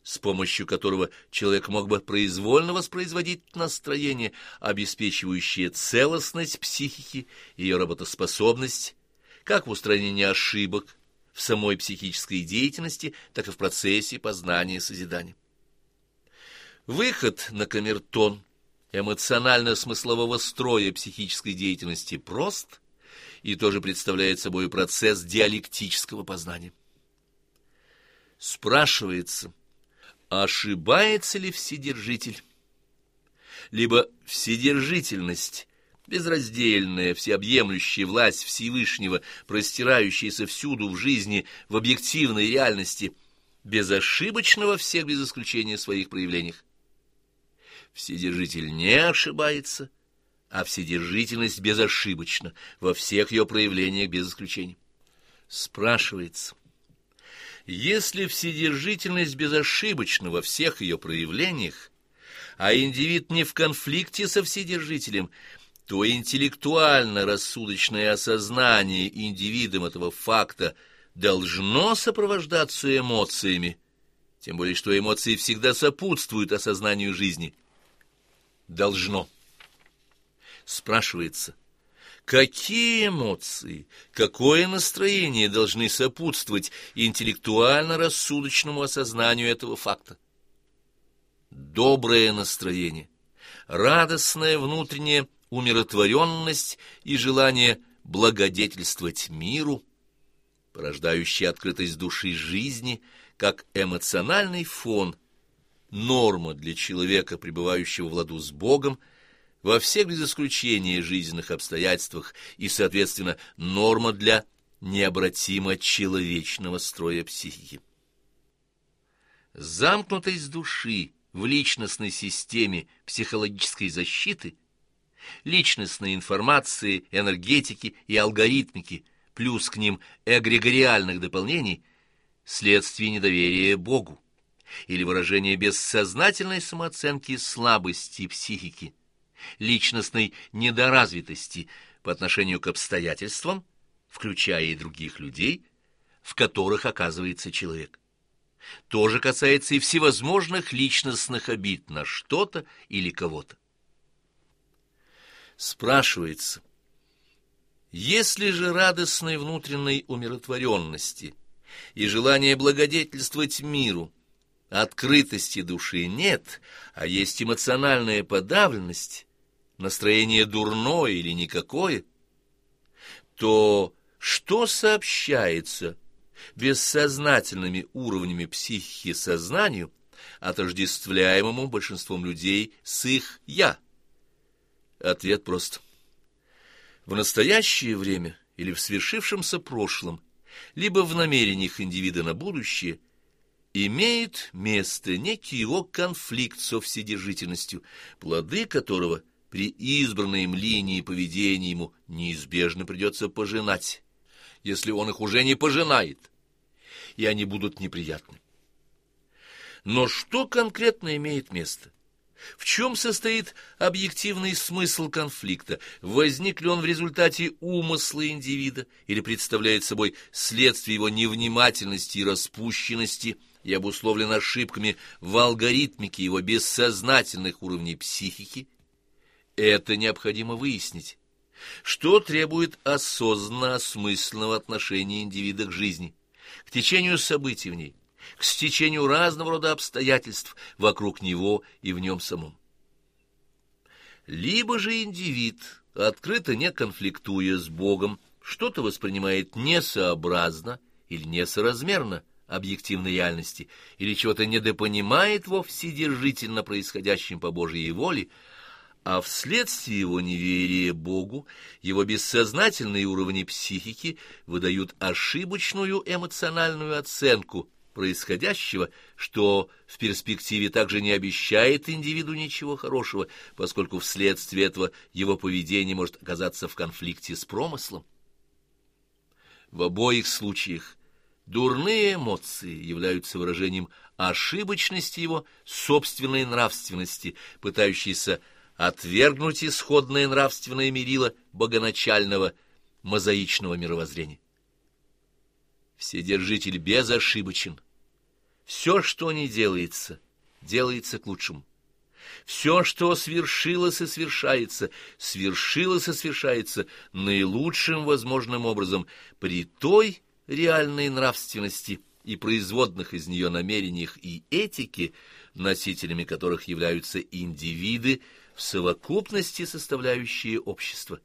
с помощью которого человек мог бы произвольно воспроизводить настроение, обеспечивающее целостность психики, ее работоспособность, как в устранении ошибок в самой психической деятельности, так и в процессе познания и созидания. Выход на камертон эмоционально-смыслового строя психической деятельности прост – и тоже представляет собой процесс диалектического познания. Спрашивается, ошибается ли Вседержитель? Либо Вседержительность, безраздельная, всеобъемлющая власть Всевышнего, простирающаяся всюду в жизни, в объективной реальности, безошибочного всех без исключения своих проявлениях. Вседержитель не ошибается – а вседержительность безошибочна во всех ее проявлениях без исключения. Спрашивается, если вседержительность безошибочна во всех ее проявлениях, а индивид не в конфликте со вседержителем, то интеллектуально-рассудочное осознание индивидом этого факта должно сопровождаться эмоциями, тем более что эмоции всегда сопутствуют осознанию жизни. Должно спрашивается, какие эмоции, какое настроение должны сопутствовать интеллектуально-рассудочному осознанию этого факта? Доброе настроение, радостная внутренняя умиротворенность и желание благодетельствовать миру, порождающие открытость души жизни, как эмоциональный фон, норма для человека, пребывающего в ладу с Богом, во всех без исключения жизненных обстоятельствах и, соответственно, норма для необратимо человечного строя психики. Замкнутость души в личностной системе психологической защиты, личностной информации, энергетики и алгоритмики, плюс к ним эгрегориальных дополнений, следствие недоверия Богу или выражение бессознательной самооценки слабости психики – личностной недоразвитости по отношению к обстоятельствам, включая и других людей, в которых оказывается человек. То же касается и всевозможных личностных обид на что-то или кого-то. Спрашивается, если же радостной внутренней умиротворенности и желание благодетельствовать миру, открытости души нет, а есть эмоциональная подавленность, настроение дурное или никакое, то что сообщается бессознательными уровнями психики сознанию, отождествляемому большинством людей с их «я»? Ответ прост. В настоящее время или в свершившемся прошлом, либо в намерениях индивида на будущее, имеет место некий его конфликт со вседержительностью, плоды которого – при избранной им линии поведения ему неизбежно придется пожинать, если он их уже не пожинает, и они будут неприятны. Но что конкретно имеет место? В чем состоит объективный смысл конфликта? Возник ли он в результате умысла индивида или представляет собой следствие его невнимательности и распущенности и обусловлен ошибками в алгоритмике его бессознательных уровней психики это необходимо выяснить. Что требует осознанно осмысленного отношения индивида к жизни, к течению событий в ней, к стечению разного рода обстоятельств вокруг него и в нем самом. Либо же индивид, открыто не конфликтуя с Богом, что-то воспринимает несообразно или несоразмерно объективной реальности, или чего-то недопонимает во вседержительно происходящем по Божьей воле, а вследствие его неверия Богу его бессознательные уровни психики выдают ошибочную эмоциональную оценку происходящего, что в перспективе также не обещает индивиду ничего хорошего, поскольку вследствие этого его поведение может оказаться в конфликте с промыслом. В обоих случаях дурные эмоции являются выражением ошибочности его собственной нравственности, пытающейся отвергнуть исходное нравственное мерило богоначального мозаичного мировоззрения. Вседержитель безошибочен. Все, что не делается, делается к лучшему. Все, что свершилось и свершается, свершилось и свершается наилучшим возможным образом при той реальной нравственности и производных из нее намерениях и этике, носителями которых являются индивиды, в совокупности составляющие общество.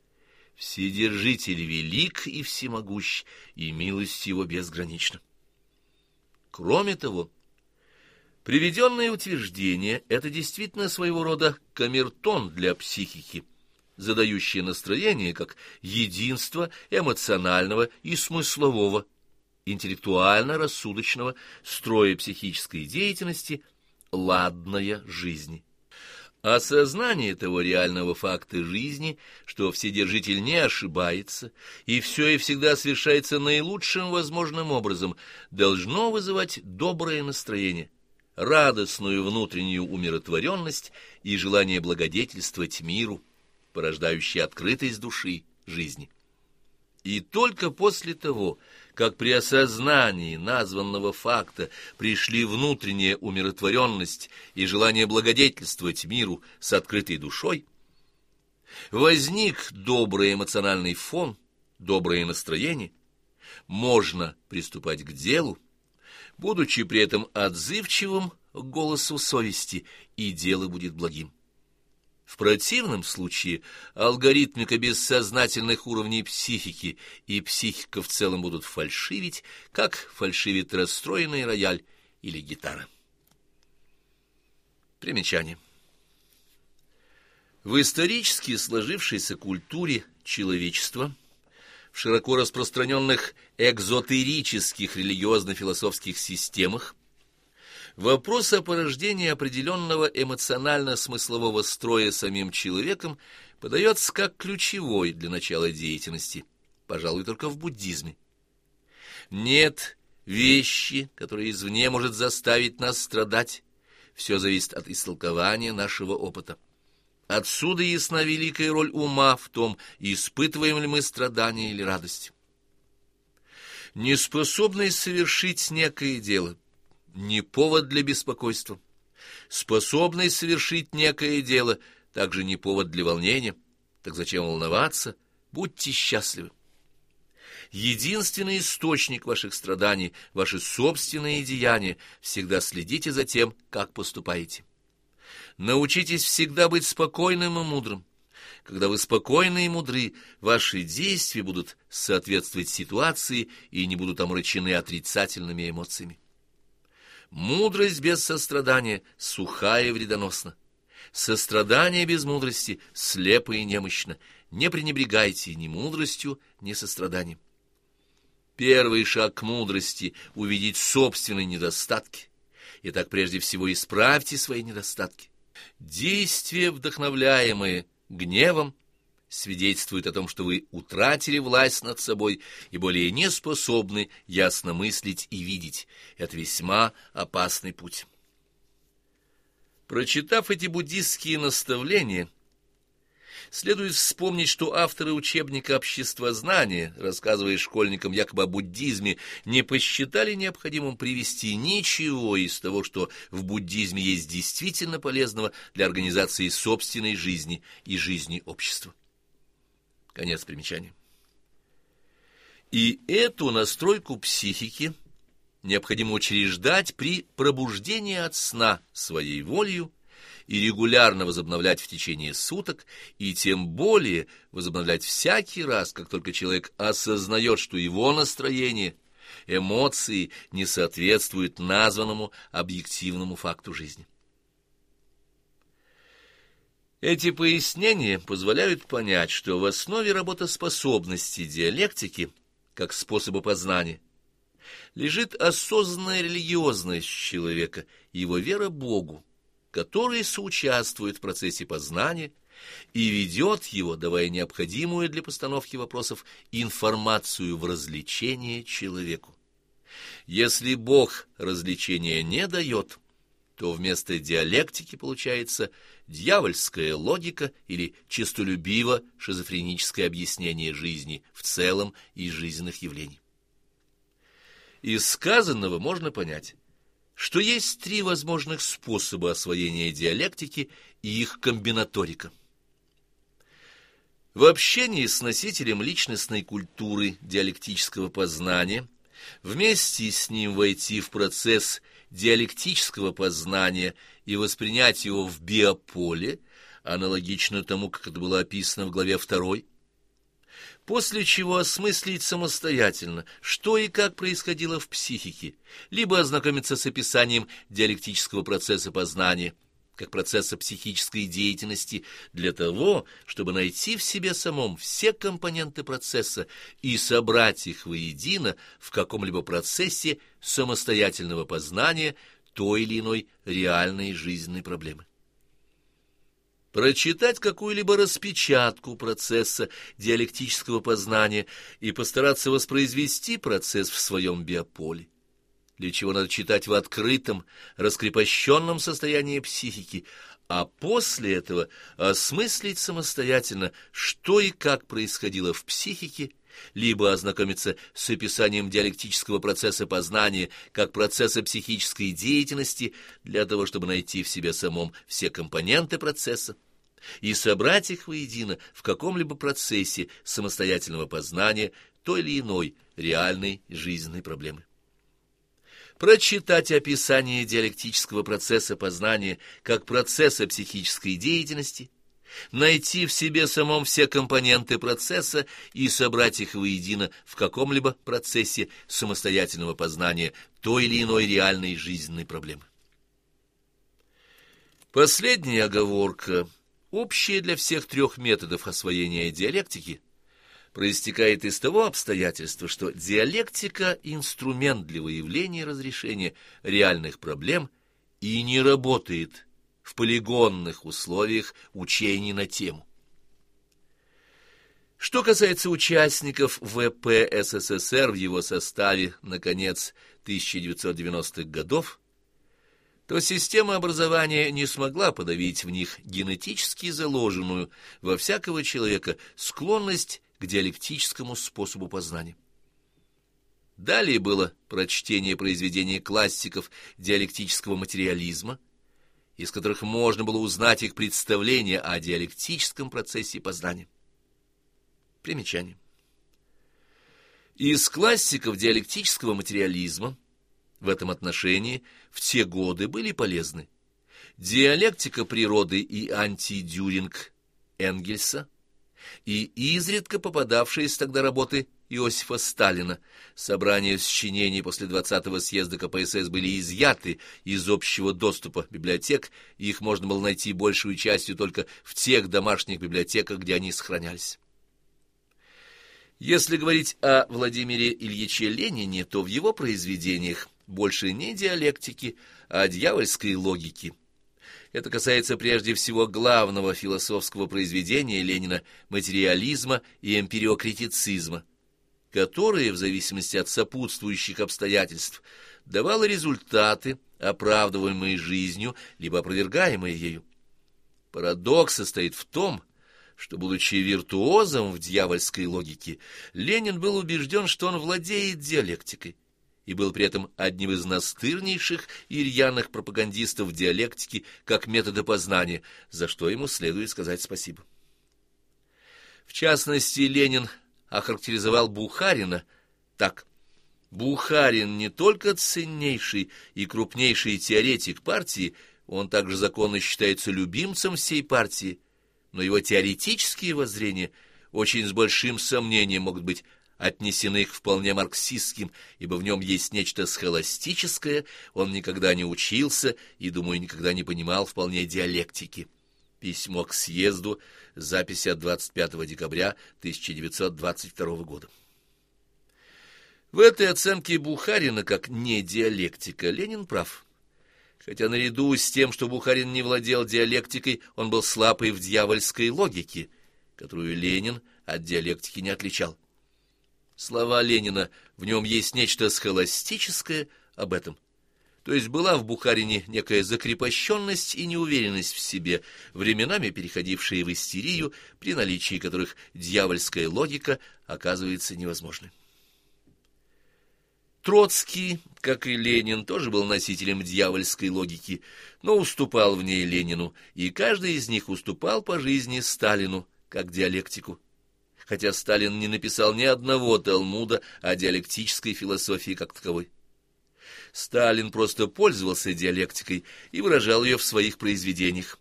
Вседержитель велик и всемогущ, и милость его безгранична. Кроме того, приведенное утверждение — это действительно своего рода камертон для психики, задающее настроение как единство эмоционального и смыслового, интеллектуально-рассудочного строя психической деятельности «ладная жизни». Осознание того реального факта жизни, что Вседержитель не ошибается, и все и всегда совершается наилучшим возможным образом, должно вызывать доброе настроение, радостную внутреннюю умиротворенность и желание благодетельствовать миру, порождающее открытость души жизни. И только после того, как при осознании названного факта пришли внутренняя умиротворенность и желание благодетельствовать миру с открытой душой, возник добрый эмоциональный фон, доброе настроение, можно приступать к делу, будучи при этом отзывчивым к голосу совести, и дело будет благим. В противном случае алгоритмика бессознательных уровней психики и психика в целом будут фальшивить, как фальшивит расстроенный рояль или гитара. Примечание. В исторически сложившейся культуре человечества, в широко распространенных экзотерических религиозно-философских системах, Вопрос о порождении определенного эмоционально-смыслового строя самим человеком подается как ключевой для начала деятельности, пожалуй, только в буддизме. Нет вещи, которая извне может заставить нас страдать. Все зависит от истолкования нашего опыта. Отсюда ясна великая роль ума в том, испытываем ли мы страдания или радость. Неспособность совершить некое дело – не повод для беспокойства. Способность совершить некое дело также не повод для волнения. Так зачем волноваться? Будьте счастливы. Единственный источник ваших страданий — ваши собственные деяния. Всегда следите за тем, как поступаете. Научитесь всегда быть спокойным и мудрым. Когда вы спокойны и мудры, ваши действия будут соответствовать ситуации и не будут омрачены отрицательными эмоциями. Мудрость без сострадания сухая и вредоносна. Сострадание без мудрости слепо и немощно. Не пренебрегайте ни мудростью, ни состраданием. Первый шаг к мудрости — увидеть собственные недостатки. И так прежде всего исправьте свои недостатки. Действия, вдохновляемые гневом, свидетельствует о том, что вы утратили власть над собой и более не способны ясно мыслить и видеть. Это весьма опасный путь. Прочитав эти буддистские наставления, следует вспомнить, что авторы учебника «Обществознание», рассказывая школьникам якобы о буддизме, не посчитали необходимым привести ничего из того, что в буддизме есть действительно полезного для организации собственной жизни и жизни общества. Конец примечания. И эту настройку психики необходимо учреждать при пробуждении от сна своей волею и регулярно возобновлять в течение суток, и тем более возобновлять всякий раз, как только человек осознает, что его настроение, эмоции не соответствуют названному объективному факту жизни. Эти пояснения позволяют понять, что в основе работоспособности диалектики, как способа познания, лежит осознанная религиозность человека, его вера Богу, который соучаствует в процессе познания и ведет его, давая необходимую для постановки вопросов информацию в развлечение человеку. Если Бог развлечения не дает, то вместо диалектики получается дьявольская логика или честолюбиво-шизофреническое объяснение жизни в целом и жизненных явлений. Из сказанного можно понять, что есть три возможных способа освоения диалектики и их комбинаторика. В общении с носителем личностной культуры диалектического познания вместе с ним войти в процесс диалектического познания и воспринять его в биополе, аналогично тому, как это было описано в главе 2, после чего осмыслить самостоятельно, что и как происходило в психике, либо ознакомиться с описанием диалектического процесса познания, как процесса психической деятельности, для того, чтобы найти в себе самом все компоненты процесса и собрать их воедино в каком-либо процессе самостоятельного познания той или иной реальной жизненной проблемы. Прочитать какую-либо распечатку процесса диалектического познания и постараться воспроизвести процесс в своем биополе, для чего надо читать в открытом, раскрепощенном состоянии психики, а после этого осмыслить самостоятельно, что и как происходило в психике либо ознакомиться с описанием диалектического процесса познания как процесса психической деятельности для того, чтобы найти в себе самом все компоненты процесса и собрать их воедино в каком-либо процессе самостоятельного познания той или иной реальной жизненной проблемы. Прочитать описание диалектического процесса познания как процесса психической деятельности – найти в себе самом все компоненты процесса и собрать их воедино в каком-либо процессе самостоятельного познания той или иной реальной жизненной проблемы. Последняя оговорка, общая для всех трех методов освоения диалектики, проистекает из того обстоятельства, что диалектика – инструмент для выявления и разрешения реальных проблем и не работает – в полигонных условиях учений на тему. Что касается участников ВП СССР в его составе на конец 1990-х годов, то система образования не смогла подавить в них генетически заложенную во всякого человека склонность к диалектическому способу познания. Далее было прочтение произведений классиков диалектического материализма, из которых можно было узнать их представление о диалектическом процессе познания. Примечание. Из классиков диалектического материализма в этом отношении в те годы были полезны диалектика природы и антидюринг Энгельса и изредка попадавшиеся тогда работы Иосифа Сталина. Собрания сочинений после 20-го съезда КПСС были изъяты из общего доступа библиотек, и их можно было найти большую частью только в тех домашних библиотеках, где они сохранялись. Если говорить о Владимире Ильиче Ленине, то в его произведениях больше не диалектики, а дьявольской логики. Это касается прежде всего главного философского произведения Ленина «Материализма и эмпириокритицизма», которое, в зависимости от сопутствующих обстоятельств, давало результаты, оправдываемые жизнью, либо опровергаемые ею. Парадокс состоит в том, что, будучи виртуозом в дьявольской логике, Ленин был убежден, что он владеет диалектикой, и был при этом одним из настырнейших и пропагандистов диалектики как метода познания, за что ему следует сказать спасибо. В частности, Ленин охарактеризовал Бухарина так. Бухарин не только ценнейший и крупнейший теоретик партии, он также законно считается любимцем всей партии, но его теоретические воззрения очень с большим сомнением могут быть отнесены к вполне марксистским, ибо в нем есть нечто схоластическое, он никогда не учился и, думаю, никогда не понимал вполне диалектики. Письмо к съезду, записи от 25 декабря 1922 года. В этой оценке Бухарина как не диалектика Ленин прав. Хотя наряду с тем, что Бухарин не владел диалектикой, он был слаб и в дьявольской логике, которую Ленин от диалектики не отличал. Слова Ленина «в нем есть нечто схоластическое» об этом. То есть была в Бухарине некая закрепощенность и неуверенность в себе, временами переходившие в истерию, при наличии которых дьявольская логика оказывается невозможной. Троцкий, как и Ленин, тоже был носителем дьявольской логики, но уступал в ней Ленину, и каждый из них уступал по жизни Сталину, как диалектику. Хотя Сталин не написал ни одного Талмуда о диалектической философии как таковой. Сталин просто пользовался диалектикой и выражал ее в своих произведениях.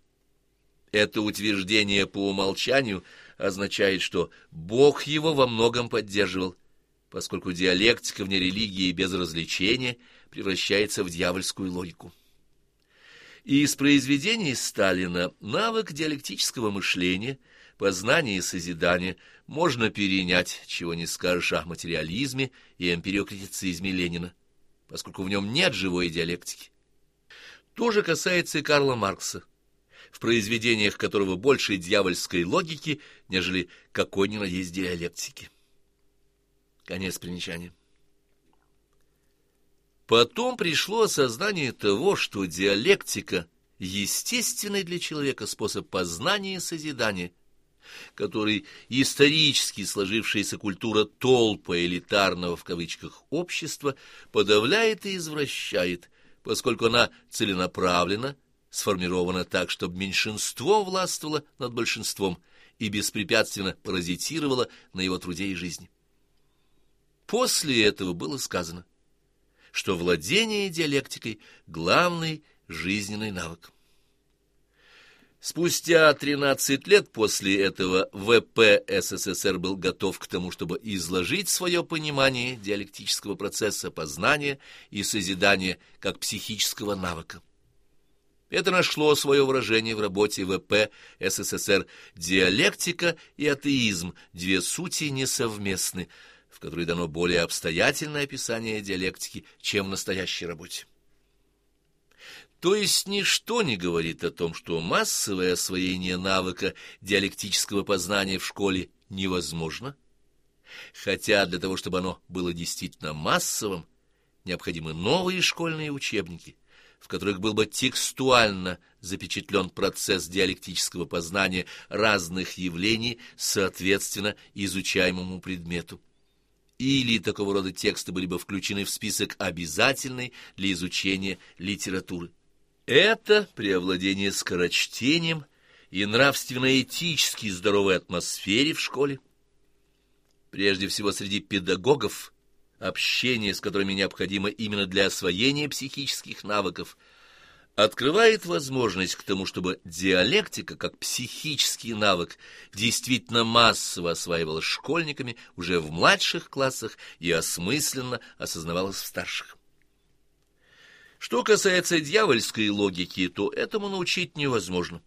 Это утверждение по умолчанию означает, что Бог его во многом поддерживал – поскольку диалектика вне религии без развлечения превращается в дьявольскую логику. И из произведений Сталина навык диалектического мышления, познания и созидания можно перенять, чего не скажешь о материализме и эмпириокритицизме Ленина, поскольку в нем нет живой диалектики. То же касается и Карла Маркса, в произведениях которого больше дьявольской логики, нежели какой-нибудь есть диалектики. Конец примечания. Потом пришло осознание того, что диалектика — естественный для человека способ познания и созидания, который исторически сложившаяся культура толпа элитарного в кавычках общества подавляет и извращает, поскольку она целенаправленно сформирована так, чтобы меньшинство властвовало над большинством и беспрепятственно паразитировало на его труде и жизни. После этого было сказано, что владение диалектикой — главный жизненный навык. Спустя 13 лет после этого ВП СССР был готов к тому, чтобы изложить свое понимание диалектического процесса познания и созидания как психического навыка. Это нашло свое выражение в работе ВП СССР «Диалектика и атеизм. Две сути несовместны», в которой дано более обстоятельное описание диалектики, чем в настоящей работе. То есть ничто не говорит о том, что массовое освоение навыка диалектического познания в школе невозможно, хотя для того, чтобы оно было действительно массовым, необходимы новые школьные учебники, в которых был бы текстуально запечатлен процесс диалектического познания разных явлений соответственно изучаемому предмету или такого рода тексты были бы включены в список обязательной для изучения литературы. Это при овладении скорочтением и нравственно-этически здоровой атмосфере в школе. Прежде всего среди педагогов, общение с которыми необходимо именно для освоения психических навыков – открывает возможность к тому, чтобы диалектика, как психический навык, действительно массово осваивалась школьниками уже в младших классах и осмысленно осознавалась в старших. Что касается дьявольской логики, то этому научить невозможно.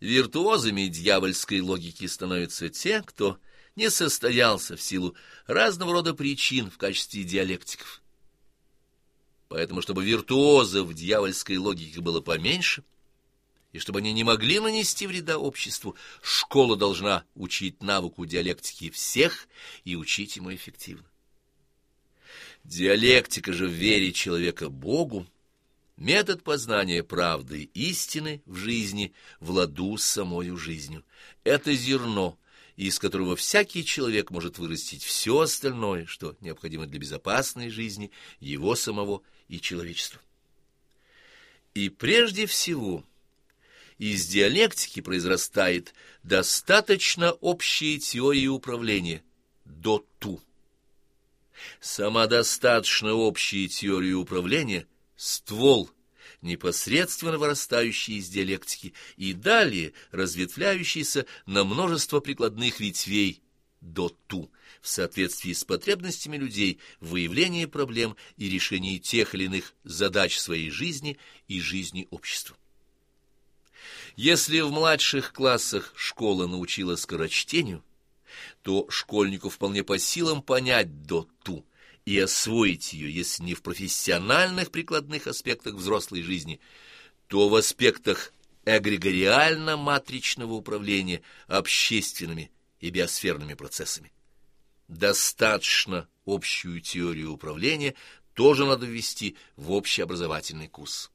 Виртуозами дьявольской логики становятся те, кто не состоялся в силу разного рода причин в качестве диалектиков. Поэтому, чтобы виртуозов дьявольской логики было поменьше, и чтобы они не могли нанести вреда обществу, школа должна учить навыку диалектики всех и учить ему эффективно. Диалектика же в вере человека Богу — метод познания правды истины в жизни в ладу с самою жизнью. Это зерно — из которого всякий человек может вырастить все остальное, что необходимо для безопасной жизни его самого и человечества. И прежде всего из диалектики произрастает достаточно общие теории управления до ту. Самодостаточно общие теории управления – ствол непосредственно вырастающий из диалектики и далее разветвляющийся на множество прикладных ветвей до ту, в соответствии с потребностями людей в выявлении проблем и решении тех или иных задач своей жизни и жизни общества. Если в младших классах школа научила скорочтению, то школьнику вполне по силам понять доту и освоить ее, если не в профессиональных прикладных аспектах взрослой жизни, то в аспектах эгрегориально-матричного управления общественными и биосферными процессами. Достаточно общую теорию управления тоже надо ввести в общеобразовательный курс.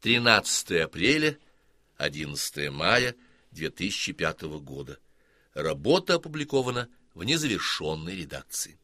13 апреля, 11 мая 2005 года. Работа опубликована в незавершенной редакции.